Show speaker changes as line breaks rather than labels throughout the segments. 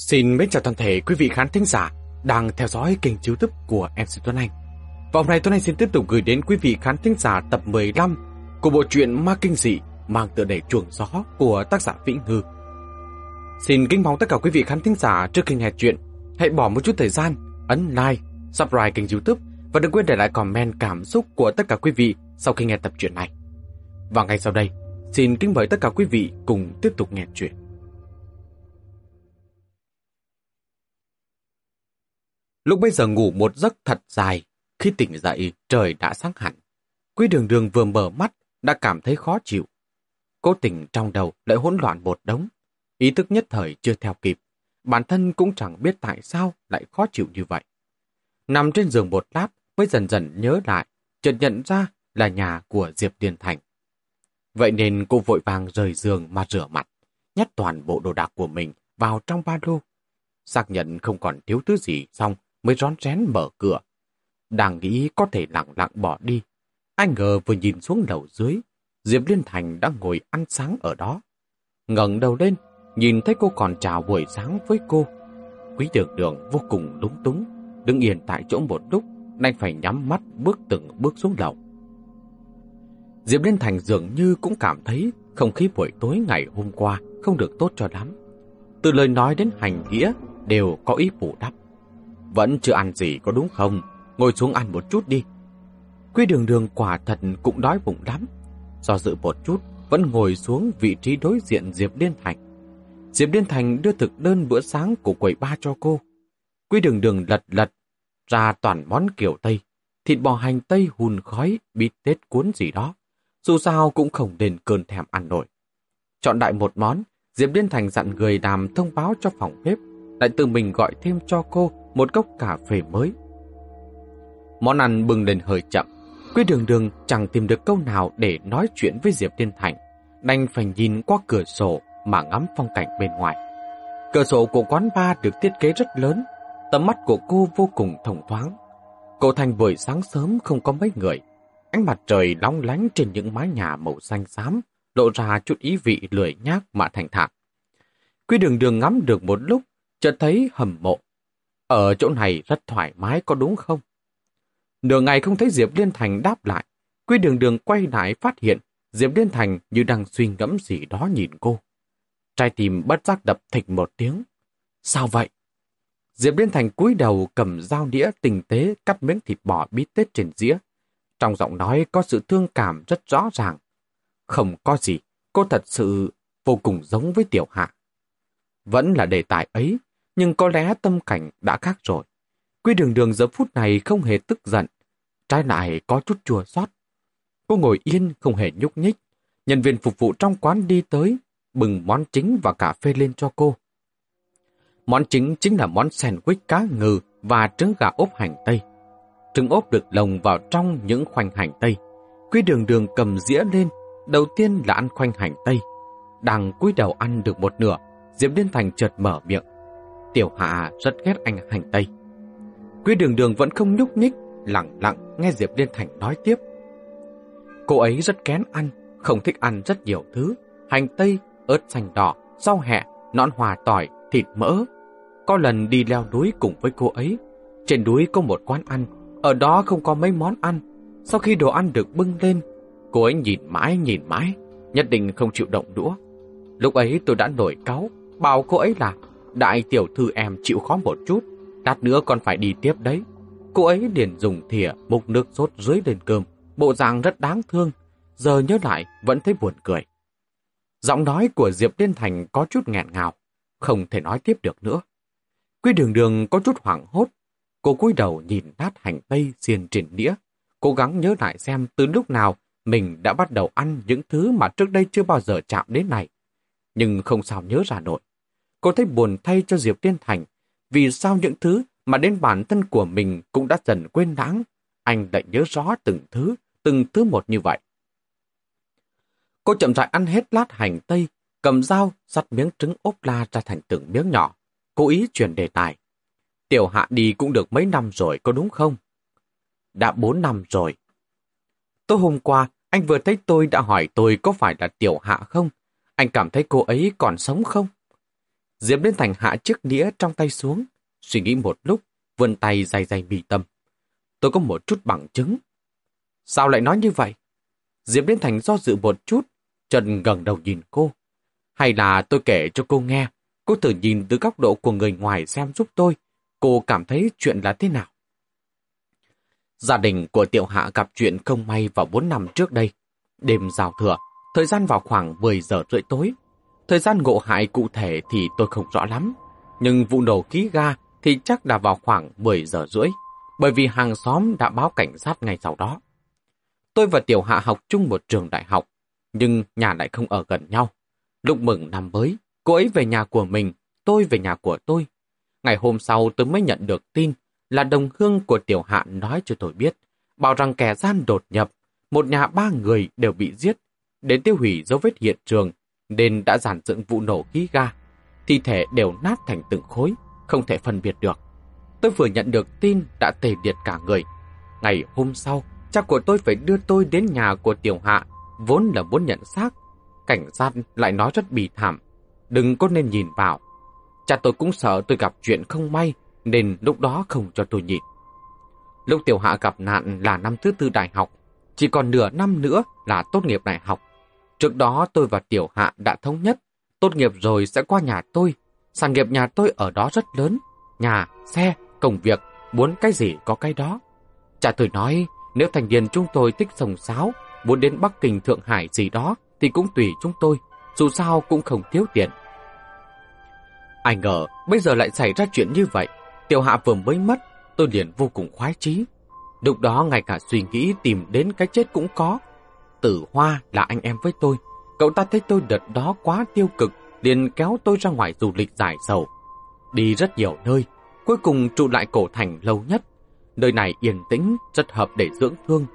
Xin mến chào toàn thể quý vị khán thính giả đang theo dõi kênh youtube của MC Tuấn Anh. Và hôm nay Tuấn Anh xin tiếp tục gửi đến quý vị khán thính giả tập 15 của bộ truyện Ma Kinh Dị mang tựa đề Chuồng Gió của tác giả Vĩnh Ngư. Xin kính mong tất cả quý vị khán thính giả trước khi nghe chuyện, hãy bỏ một chút thời gian, ấn like, subscribe kênh youtube và đừng quên để lại comment cảm xúc của tất cả quý vị sau khi nghe tập truyện này. Và ngay sau đây, xin kính mời tất cả quý vị cùng tiếp tục nghe chuyện. Lúc bây giờ ngủ một giấc thật dài, khi tỉnh dậy trời đã sáng hẳn. Quý đường đường vừa mở mắt đã cảm thấy khó chịu. Cố tình trong đầu lại hỗn loạn một đống. Ý thức nhất thời chưa theo kịp. Bản thân cũng chẳng biết tại sao lại khó chịu như vậy. Nằm trên giường một lát mới dần dần nhớ lại, chợt nhận ra là nhà của Diệp Điền Thành. Vậy nên cô vội vàng rời giường mà rửa mặt, nhét toàn bộ đồ đạc của mình vào trong ba lô. Xác nhận không còn thiếu thứ gì xong mới rón rén mở cửa. Đang nghĩ có thể lặng lặng bỏ đi. Anh ngờ vừa nhìn xuống đầu dưới, Diệp Liên Thành đang ngồi ăn sáng ở đó. ngẩng đầu lên, nhìn thấy cô còn chào buổi sáng với cô. Quý đường đường vô cùng lúng túng, đứng yên tại chỗ một lúc, đành phải nhắm mắt bước từng bước xuống lầu. Diệp Liên Thành dường như cũng cảm thấy không khí buổi tối ngày hôm qua không được tốt cho lắm. Từ lời nói đến hành nghĩa đều có ý bù đắp. Vẫn chưa ăn gì có đúng không? Ngồi xuống ăn một chút đi. Quy đường đường quả thật cũng đói bụng lắm. Do dự một chút, vẫn ngồi xuống vị trí đối diện Diệp Liên Thành. Diệp Liên Thành đưa thực đơn bữa sáng của quầy ba cho cô. Quy đường đường lật lật, ra toàn món kiểu Tây. Thịt bò hành Tây hùn khói, bít tết cuốn gì đó. Dù sao cũng không đền cơn thèm ăn nổi. Chọn đại một món, Diệp Liên Thành dặn người làm thông báo cho phòng bếp, lại tự mình gọi thêm cho cô một cốc cà phê mới. Món ăn bừng lên hơi chậm. Quý đường đường chẳng tìm được câu nào để nói chuyện với Diệp Thiên Thành. Đành phải nhìn qua cửa sổ mà ngắm phong cảnh bên ngoài. Cửa sổ của quán bar được thiết kế rất lớn. Tầm mắt của cô vô cùng thông thoáng. Cô Thành buổi sáng sớm không có mấy người. Ánh mặt trời long lánh trên những mái nhà màu xanh xám, lộ ra chút ý vị lười nhác mà thành thản. Quý đường đường ngắm được một lúc, chợt thấy hầm mộ ở chỗ này rất thoải mái có đúng không? Nửa ngày không thấy Diệp Liên Thành đáp lại. Quy đường đường quay lại phát hiện Diệp Liên Thành như đang suy ngẫm gì đó nhìn cô. Trai tìm bất giác đập thịch một tiếng. Sao vậy? Diệp Liên Thành cúi đầu cầm dao đĩa tinh tế cắt miếng thịt bò bít tết trên dĩa. Trong giọng nói có sự thương cảm rất rõ ràng. Không có gì, cô thật sự vô cùng giống với tiểu hạ. Vẫn là đề tài ấy, nhưng có lẽ tâm cảnh đã khác rồi. Quy đường đường giờ phút này không hề tức giận, trái lại có chút chua xót. Cô ngồi yên không hề nhúc nhích, nhân viên phục vụ trong quán đi tới, bừng món chính và cà phê lên cho cô. Món chính chính là món sandwich cá ngừ và trứng gà ốp hành tây. Trứng ốp được lồng vào trong những khoanh hành tây. Quy đường đường cầm dĩa lên, đầu tiên là ăn khoanh hành tây. Đang cúi đầu ăn được một nửa, Diệp Liên Thành chợt mở miệng. Tiểu Hạ rất ghét anh hành Tây. Quý đường đường vẫn không nhúc nhích, lặng lặng nghe Diệp Liên Thành nói tiếp. Cô ấy rất kén ăn, không thích ăn rất nhiều thứ. Hành Tây, ớt xanh đỏ, rau hẹ, nọn hòa tỏi, thịt mỡ. Có lần đi leo núi cùng với cô ấy. Trên núi có một quán ăn, ở đó không có mấy món ăn. Sau khi đồ ăn được bưng lên, cô ấy nhìn mãi nhìn mãi, nhất định không chịu động đũa. Lúc ấy tôi đã nổi cáu, bảo cô ấy là Đại tiểu thư em chịu khó một chút, lát nữa còn phải đi tiếp đấy. Cô ấy liền dùng thìa múc nước sốt dưới lên cơm, bộ dạng rất đáng thương. Giờ nhớ lại vẫn thấy buồn cười. Giọng nói của Diệp Liên Thành có chút nghẹn ngào, không thể nói tiếp được nữa. Quy đường đường có chút hoảng hốt. Cô cúi đầu nhìn nát hành tây xiên trên đĩa, cố gắng nhớ lại xem từ lúc nào mình đã bắt đầu ăn những thứ mà trước đây chưa bao giờ chạm đến này. Nhưng không sao nhớ ra nổi. Cô thấy buồn thay cho Diệp Tiên Thành, vì sao những thứ mà đến bản thân của mình cũng đã dần quên lãng, anh lại nhớ rõ từng thứ, từng thứ một như vậy. Cô chậm rãi ăn hết lát hành tây, cầm dao sắt miếng trứng ốp la ra thành từng miếng nhỏ, cố ý chuyển đề tài. Tiểu hạ đi cũng được mấy năm rồi, có đúng không? Đã bốn năm rồi. Tối hôm qua, anh vừa thấy tôi đã hỏi tôi có phải là tiểu hạ không? Anh cảm thấy cô ấy còn sống không? Diệp Liên Thành hạ chiếc đĩa trong tay xuống, suy nghĩ một lúc, vươn tay dài dài mì tâm. Tôi có một chút bằng chứng. Sao lại nói như vậy? Diệp Liên Thành do dự một chút, Trần gần đầu nhìn cô. Hay là tôi kể cho cô nghe, cô thử nhìn từ góc độ của người ngoài xem giúp tôi, cô cảm thấy chuyện là thế nào? Gia đình của Tiểu Hạ gặp chuyện không may vào 4 năm trước đây. Đêm giao thừa, thời gian vào khoảng 10 giờ rưỡi tối. Thời gian ngộ hại cụ thể thì tôi không rõ lắm, nhưng vụ nổ khí ga thì chắc đã vào khoảng 10 giờ rưỡi, bởi vì hàng xóm đã báo cảnh sát ngay sau đó. Tôi và Tiểu Hạ học chung một trường đại học, nhưng nhà lại không ở gần nhau. Lúc mừng năm mới, cô ấy về nhà của mình, tôi về nhà của tôi. Ngày hôm sau tôi mới nhận được tin là đồng hương của Tiểu Hạ nói cho tôi biết, bảo rằng kẻ gian đột nhập, một nhà ba người đều bị giết, đến tiêu hủy dấu vết hiện trường, nên đã giản dựng vụ nổ khí ga. Thi thể đều nát thành từng khối, không thể phân biệt được. Tôi vừa nhận được tin đã tề liệt cả người. Ngày hôm sau, cha của tôi phải đưa tôi đến nhà của Tiểu Hạ, vốn là muốn nhận xác. Cảnh sát lại nói rất bì thảm, đừng có nên nhìn vào. Cha tôi cũng sợ tôi gặp chuyện không may, nên lúc đó không cho tôi nhìn. Lúc Tiểu Hạ gặp nạn là năm thứ tư đại học, chỉ còn nửa năm nữa là tốt nghiệp đại học. Trước đó tôi và Tiểu Hạ đã thống nhất, tốt nghiệp rồi sẽ qua nhà tôi. Sản nghiệp nhà tôi ở đó rất lớn, nhà, xe, công việc, muốn cái gì có cái đó. Cha tôi nói, nếu thành viên chúng tôi thích sồng sáo, muốn đến Bắc Kinh Thượng Hải gì đó, thì cũng tùy chúng tôi, dù sao cũng không thiếu tiền. Ai ngờ, bây giờ lại xảy ra chuyện như vậy. Tiểu hạ vừa mới mất, tôi liền vô cùng khoái chí. Lúc đó ngay cả suy nghĩ tìm đến cái chết cũng có. Tử Hoa là anh em với tôi. Cậu ta thấy tôi đợt đó quá tiêu cực, liền kéo tôi ra ngoài du lịch giải sầu. Đi rất nhiều nơi, cuối cùng trụ lại cổ thành lâu nhất. Nơi này yên tĩnh, rất hợp để dưỡng thương.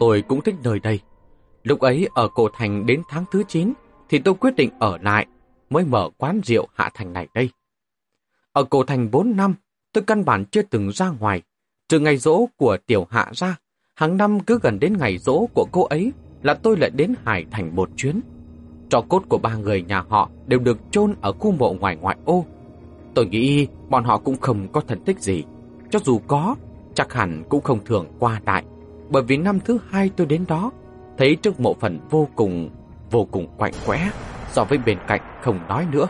Tôi cũng thích nơi đây. Lúc ấy ở cổ thành đến tháng thứ 9, thì tôi quyết định ở lại, mới mở quán rượu hạ thành này đây. Ở cổ thành 4 năm, tôi căn bản chưa từng ra ngoài. Trừ ngày rỗ của tiểu hạ ra, hàng năm cứ gần đến ngày rỗ của cô ấy là tôi lại đến Hải Thành một chuyến. Trò cốt của ba người nhà họ đều được chôn ở khu mộ ngoài ngoại ô. Tôi nghĩ bọn họ cũng không có thần tích gì. Cho dù có, chắc hẳn cũng không thường qua lại. Bởi vì năm thứ hai tôi đến đó, thấy trước mộ phần vô cùng, vô cùng quạnh quẽ, so với bên cạnh không nói nữa.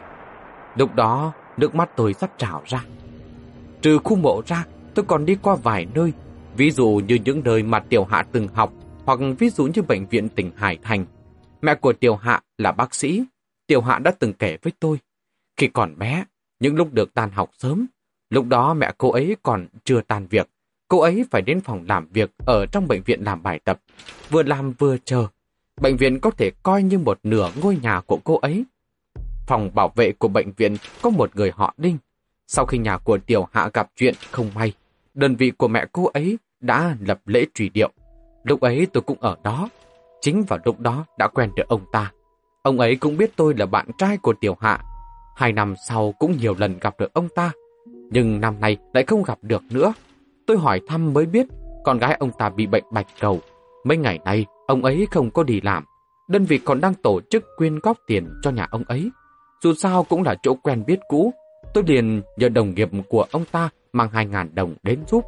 Lúc đó, nước mắt tôi sắp trào ra. Trừ khu mộ ra, tôi còn đi qua vài nơi, ví dụ như những nơi mà Tiểu Hạ từng học, hoặc ví dụ như bệnh viện tỉnh Hải Thành. Mẹ của Tiểu Hạ là bác sĩ, Tiểu Hạ đã từng kể với tôi. Khi còn bé, những lúc được tan học sớm, lúc đó mẹ cô ấy còn chưa tan việc, cô ấy phải đến phòng làm việc ở trong bệnh viện làm bài tập, vừa làm vừa chờ. Bệnh viện có thể coi như một nửa ngôi nhà của cô ấy. Phòng bảo vệ của bệnh viện có một người họ Đinh, sau khi nhà của Tiểu Hạ gặp chuyện không may, đơn vị của mẹ cô ấy đã lập lễ truy điệu. Lúc ấy tôi cũng ở đó. Chính vào lúc đó đã quen được ông ta. Ông ấy cũng biết tôi là bạn trai của Tiểu Hạ. Hai năm sau cũng nhiều lần gặp được ông ta. Nhưng năm nay lại không gặp được nữa. Tôi hỏi thăm mới biết con gái ông ta bị bệnh bạch cầu. Mấy ngày nay ông ấy không có đi làm. Đơn vị còn đang tổ chức quyên góp tiền cho nhà ông ấy. Dù sao cũng là chỗ quen biết cũ Tôi liền nhờ đồng nghiệp của ông ta mang 2.000 đồng đến giúp.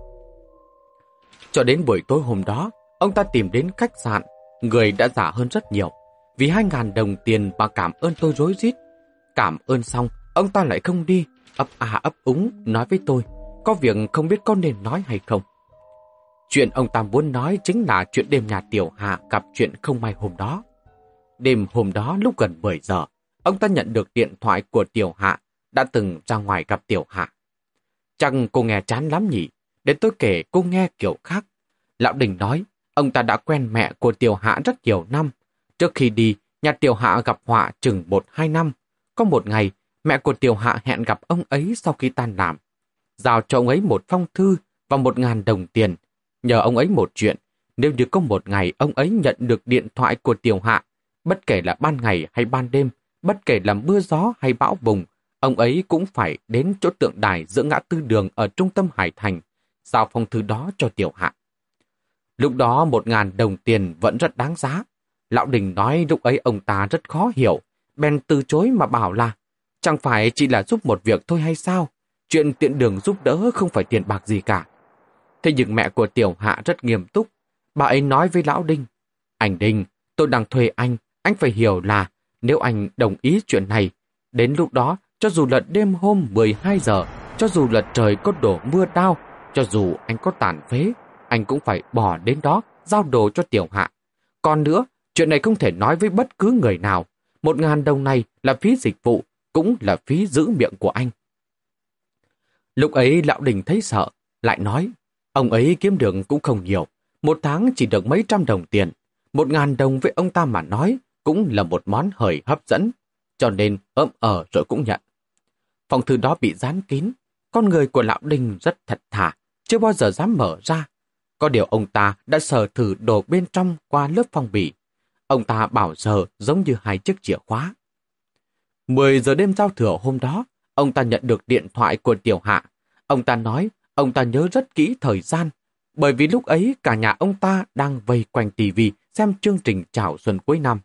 Cho đến buổi tối hôm đó, ông ta tìm đến khách sạn, người đã giả hơn rất nhiều. Vì 2.000 đồng tiền mà cảm ơn tôi rối rít. Cảm ơn xong, ông ta lại không đi, ấp à ấp úng nói với tôi, có việc không biết có nên nói hay không. Chuyện ông ta muốn nói chính là chuyện đêm nhà Tiểu Hạ gặp chuyện không may hôm đó. Đêm hôm đó lúc gần 10 giờ, ông ta nhận được điện thoại của Tiểu Hạ đã từng ra ngoài gặp Tiểu Hạ. Chẳng cô nghe chán lắm nhỉ, để tôi kể cô nghe kiểu khác. Lão Đình nói, ông ta đã quen mẹ của Tiểu Hạ rất nhiều năm. Trước khi đi, nhà Tiểu Hạ gặp họa chừng một hai năm. Có một ngày, mẹ của Tiểu Hạ hẹn gặp ông ấy sau khi tan làm. Giao cho ông ấy một phong thư và một ngàn đồng tiền. Nhờ ông ấy một chuyện, nếu như có một ngày ông ấy nhận được điện thoại của Tiểu Hạ, bất kể là ban ngày hay ban đêm, bất kể là mưa gió hay bão bùng, ông ấy cũng phải đến chỗ tượng đài giữa ngã tư đường ở trung tâm Hải Thành, giao phong thư đó cho tiểu hạ. Lúc đó một ngàn đồng tiền vẫn rất đáng giá. Lão Đình nói lúc ấy ông ta rất khó hiểu, bèn từ chối mà bảo là Chẳng phải chỉ là giúp một việc thôi hay sao? Chuyện tiện đường giúp đỡ không phải tiền bạc gì cả. Thế nhưng mẹ của Tiểu Hạ rất nghiêm túc. Bà ấy nói với Lão Đinh, Anh Đinh, tôi đang thuê anh, anh phải hiểu là nếu anh đồng ý chuyện này, đến lúc đó, cho dù là đêm hôm 12 giờ, cho dù là trời có đổ mưa đau, cho dù anh có tàn phế, anh cũng phải bỏ đến đó, giao đồ cho Tiểu Hạ. Còn nữa, chuyện này không thể nói với bất cứ người nào. Một ngàn đồng này là phí dịch vụ, cũng là phí giữ miệng của anh. Lúc ấy Lão Đình thấy sợ, lại nói, ông ấy kiếm được cũng không nhiều, một tháng chỉ được mấy trăm đồng tiền. Một ngàn đồng với ông ta mà nói cũng là một món hời hấp dẫn, cho nên ấm ở rồi cũng nhận. Phòng thư đó bị dán kín, con người của Lão Đình rất thật thà, chưa bao giờ dám mở ra. Có điều ông ta đã sờ thử đồ bên trong qua lớp phong bì. Ông ta bảo giờ giống như hai chiếc chìa khóa. 10 giờ đêm giao thừa hôm đó, ông ta nhận được điện thoại của Tiểu Hạ. Ông ta nói ông ta nhớ rất kỹ thời gian, bởi vì lúc ấy cả nhà ông ta đang vây quanh tivi xem chương trình chào xuân cuối năm.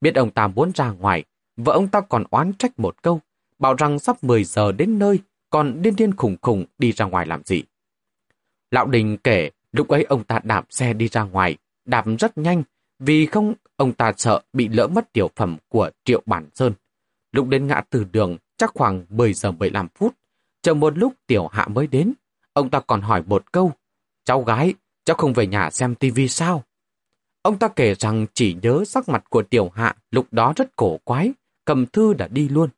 Biết ông ta muốn ra ngoài, vợ ông ta còn oán trách một câu, bảo rằng sắp 10 giờ đến nơi, còn điên điên khủng khủng đi ra ngoài làm gì. Lão Đình kể, lúc ấy ông ta đạp xe đi ra ngoài, đạp rất nhanh, vì không ông ta sợ bị lỡ mất tiểu phẩm của Triệu Bản Sơn. Lúc đến ngã từ đường, chắc khoảng 10 giờ 15 phút, chờ một lúc tiểu hạ mới đến. Ông ta còn hỏi một câu, cháu gái, cháu không về nhà xem tivi sao? Ông ta kể rằng chỉ nhớ sắc mặt của tiểu hạ lúc đó rất cổ quái, cầm thư đã đi luôn.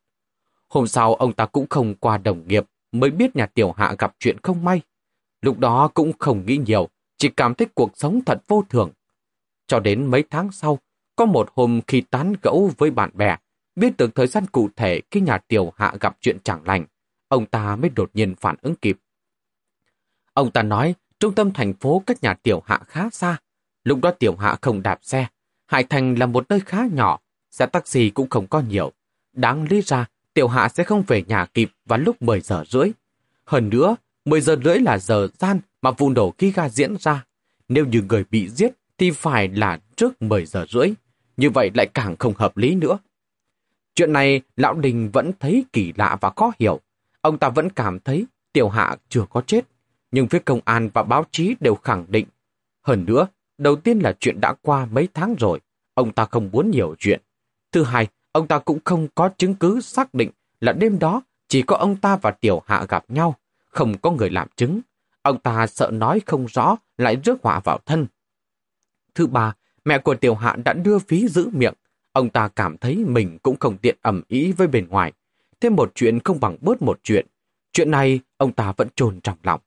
Hôm sau ông ta cũng không qua đồng nghiệp, mới biết nhà tiểu hạ gặp chuyện không may. Lúc đó cũng không nghĩ nhiều, chỉ cảm thấy cuộc sống thật vô thường. Cho đến mấy tháng sau, có một hôm khi tán gẫu với bạn bè, biết được thời gian cụ thể khi nhà tiểu hạ gặp chuyện chẳng lành, ông ta mới đột nhiên phản ứng kịp. Ông ta nói trung tâm thành phố cách nhà tiểu hạ khá xa. Lúc đó tiểu hạ không đạp xe. Hải Thành là một nơi khá nhỏ, xe taxi cũng không có nhiều. Đáng lý ra, tiểu hạ sẽ không về nhà kịp vào lúc 10 giờ rưỡi. Hơn nữa, 10 giờ rưỡi là giờ gian mà vụ nổ khí ga diễn ra. Nếu như người bị giết thì phải là trước 10 giờ rưỡi. Như vậy lại càng không hợp lý nữa. Chuyện này Lão Đình vẫn thấy kỳ lạ và khó hiểu. Ông ta vẫn cảm thấy tiểu hạ chưa có chết. Nhưng phía công an và báo chí đều khẳng định. Hơn nữa, đầu tiên là chuyện đã qua mấy tháng rồi. Ông ta không muốn nhiều chuyện. Thứ hai, ông ta cũng không có chứng cứ xác định là đêm đó chỉ có ông ta và tiểu hạ gặp nhau. Không có người làm chứng. Ông ta sợ nói không rõ lại rước họa vào thân. Thứ ba, mẹ của tiểu hạ đã đưa phí giữ miệng Ông ta cảm thấy mình cũng không tiện ẩm ý với bên ngoài. Thêm một chuyện không bằng bớt một chuyện. Chuyện này ông ta vẫn trồn trong lòng.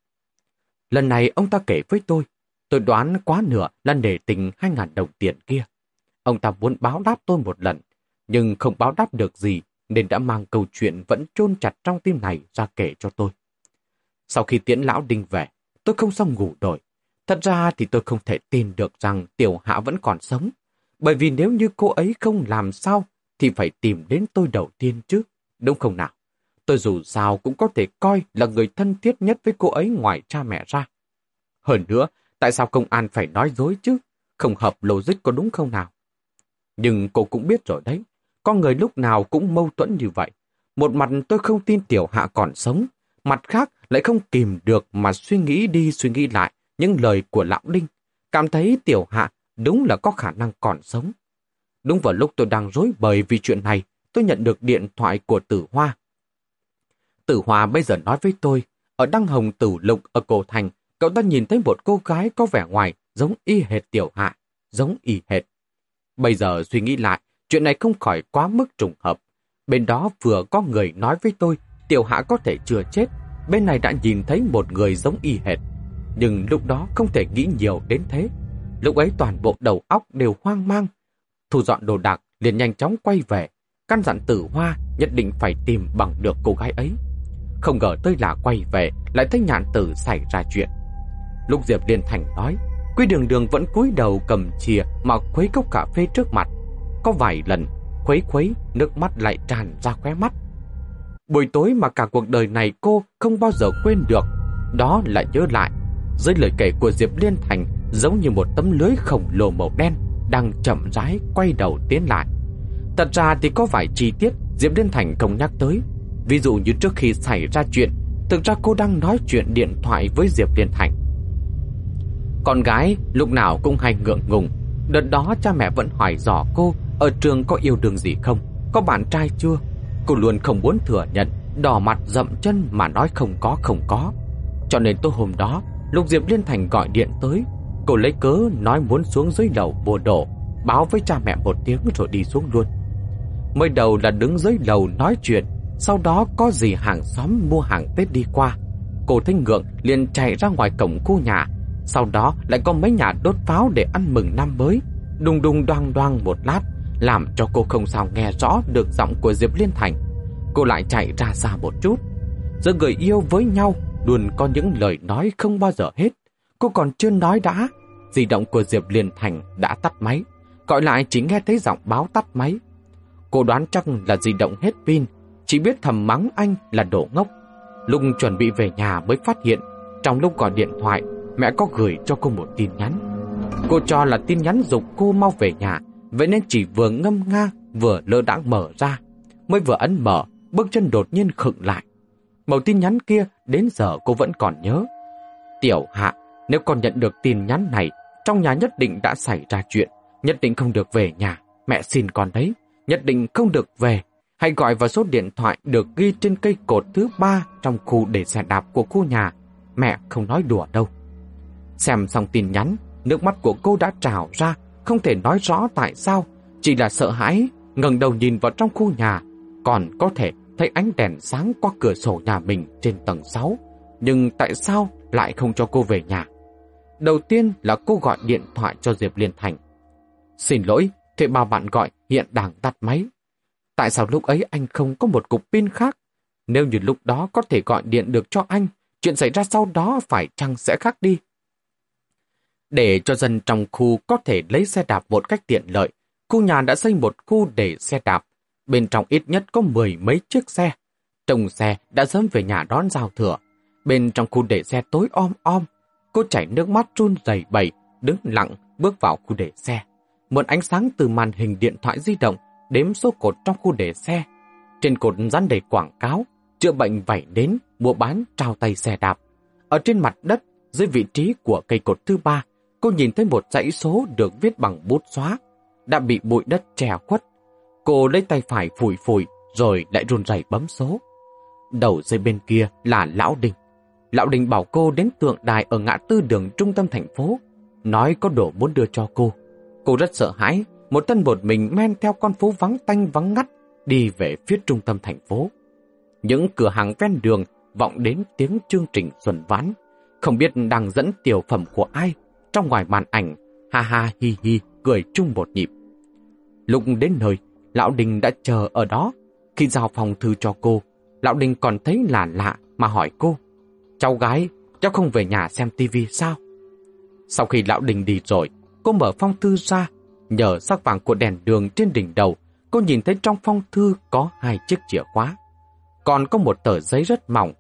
Lần này ông ta kể với tôi, tôi đoán quá nửa là nể tình 2.000 đồng tiền kia. Ông ta muốn báo đáp tôi một lần, nhưng không báo đáp được gì nên đã mang câu chuyện vẫn chôn chặt trong tim này ra kể cho tôi. Sau khi tiễn lão đinh về, tôi không xong ngủ đổi. Thật ra thì tôi không thể tin được rằng tiểu hạ vẫn còn sống. Bởi vì nếu như cô ấy không làm sao, thì phải tìm đến tôi đầu tiên chứ, đúng không nào? Tôi dù sao cũng có thể coi là người thân thiết nhất với cô ấy ngoài cha mẹ ra. Hơn nữa, tại sao công an phải nói dối chứ? Không hợp logic có đúng không nào? Nhưng cô cũng biết rồi đấy, con người lúc nào cũng mâu thuẫn như vậy. Một mặt tôi không tin Tiểu Hạ còn sống, mặt khác lại không kìm được mà suy nghĩ đi suy nghĩ lại những lời của Lão Đinh. Cảm thấy Tiểu Hạ đúng là có khả năng còn sống. Đúng vào lúc tôi đang rối bời vì chuyện này, tôi nhận được điện thoại của Tử Hoa. Tử Hoa bây giờ nói với tôi, ở Đăng Hồng Tử Lục ở Cổ Thành, cậu ta nhìn thấy một cô gái có vẻ ngoài giống y hệt tiểu hạ, giống y hệt. Bây giờ suy nghĩ lại, chuyện này không khỏi quá mức trùng hợp. Bên đó vừa có người nói với tôi, tiểu hạ có thể chưa chết, bên này đã nhìn thấy một người giống y hệt. Nhưng lúc đó không thể nghĩ nhiều đến thế. Lúc ấy toàn bộ đầu óc đều hoang mang. Thu dọn đồ đạc liền nhanh chóng quay về. Căn dặn tử hoa nhất định phải tìm bằng được cô gái ấy. Không ngờ tới là quay về lại thấy nhạn tử xảy ra chuyện. Lúc Diệp Liên Thành nói, Quy đường đường vẫn cúi đầu cầm chìa mà khuấy cốc cà phê trước mặt. Có vài lần, khuấy khuấy, nước mắt lại tràn ra khóe mắt. Buổi tối mà cả cuộc đời này cô không bao giờ quên được. Đó là nhớ lại. Dưới lời kể của Diệp Liên Thành giống như một tấm lưới khổng lồ màu đen đang chậm rãi quay đầu tiến lại. Thật ra thì có vài chi tiết Diệp Liên Thành không nhắc tới, Ví dụ như trước khi xảy ra chuyện, thực ra cô đang nói chuyện điện thoại với Diệp Liên Thành. Con gái lúc nào cũng hay ngượng ngùng. Đợt đó cha mẹ vẫn hỏi dò cô ở trường có yêu đương gì không, có bạn trai chưa. Cô luôn không muốn thừa nhận, đỏ mặt dậm chân mà nói không có không có. Cho nên tối hôm đó, lục Diệp Liên Thành gọi điện tới, cô lấy cớ nói muốn xuống dưới lầu bùa đổ, báo với cha mẹ một tiếng rồi đi xuống luôn. Mới đầu là đứng dưới lầu nói chuyện, sau đó có gì hàng xóm mua hàng Tết đi qua. Cô thấy ngượng liền chạy ra ngoài cổng khu nhà, sau đó lại có mấy nhà đốt pháo để ăn mừng năm mới. Đùng đùng đoang đoang một lát, làm cho cô không sao nghe rõ được giọng của Diệp Liên Thành. Cô lại chạy ra xa một chút. Giữa người yêu với nhau luôn có những lời nói không bao giờ hết. Cô còn chưa nói đã, di động của Diệp Liên Thành đã tắt máy. Gọi lại chỉ nghe thấy giọng báo tắt máy. Cô đoán chắc là di động hết pin, chỉ biết thầm mắng anh là đổ ngốc. Lúc chuẩn bị về nhà mới phát hiện, trong lúc gọi điện thoại, mẹ có gửi cho cô một tin nhắn. Cô cho là tin nhắn dục cô mau về nhà, vậy nên chỉ vừa ngâm nga, vừa lơ đãng mở ra. Mới vừa ấn mở, bước chân đột nhiên khựng lại. Màu tin nhắn kia đến giờ cô vẫn còn nhớ. Tiểu hạ, nếu con nhận được tin nhắn này, trong nhà nhất định đã xảy ra chuyện, nhất định không được về nhà. Mẹ xin con đấy, nhất định không được về. Hãy gọi vào số điện thoại được ghi trên cây cột thứ ba trong khu để xe đạp của khu nhà. Mẹ không nói đùa đâu. Xem xong tin nhắn, nước mắt của cô đã trào ra, không thể nói rõ tại sao, chỉ là sợ hãi, ngẩng đầu nhìn vào trong khu nhà, còn có thể thấy ánh đèn sáng qua cửa sổ nhà mình trên tầng 6. Nhưng tại sao lại không cho cô về nhà? Đầu tiên là cô gọi điện thoại cho Diệp Liên Thành. Xin lỗi, thuê bao bạn gọi hiện đang tắt máy. Tại sao lúc ấy anh không có một cục pin khác? Nếu như lúc đó có thể gọi điện được cho anh, chuyện xảy ra sau đó phải chăng sẽ khác đi? Để cho dân trong khu có thể lấy xe đạp một cách tiện lợi, khu nhà đã xây một khu để xe đạp. Bên trong ít nhất có mười mấy chiếc xe. Trông xe đã sớm về nhà đón giao thừa. Bên trong khu để xe tối om om, cô chảy nước mắt run rẩy bẩy, đứng lặng bước vào khu để xe. Mượn ánh sáng từ màn hình điện thoại di động, đếm số cột trong khu để xe. Trên cột dán đầy quảng cáo, chữa bệnh vảy đến, mua bán, trao tay xe đạp. Ở trên mặt đất, dưới vị trí của cây cột thứ ba, cô nhìn thấy một dãy số được viết bằng bút xóa, đã bị bụi đất che khuất. Cô lấy tay phải phủi phủi, rồi lại run rẩy bấm số. Đầu dây bên kia là Lão Đình. Lão Đình bảo cô đến tượng đài ở ngã tư đường trung tâm thành phố, nói có đồ muốn đưa cho cô. Cô rất sợ hãi, một thân một mình men theo con phố vắng tanh vắng ngắt, đi về phía trung tâm thành phố. Những cửa hàng ven đường vọng đến tiếng chương trình xuân ván, không biết đang dẫn tiểu phẩm của ai trong ngoài màn ảnh, ha ha hi hi, cười chung một nhịp. Lúc đến nơi, Lão Đình đã chờ ở đó. Khi giao phòng thư cho cô, Lão Đình còn thấy là lạ mà hỏi cô. Cháu gái, cháu không về nhà xem tivi sao? Sau khi Lão Đình đi rồi, cô mở phong thư ra. Nhờ sắc vàng của đèn đường trên đỉnh đầu, cô nhìn thấy trong phong thư có hai chiếc chìa khóa. Còn có một tờ giấy rất mỏng.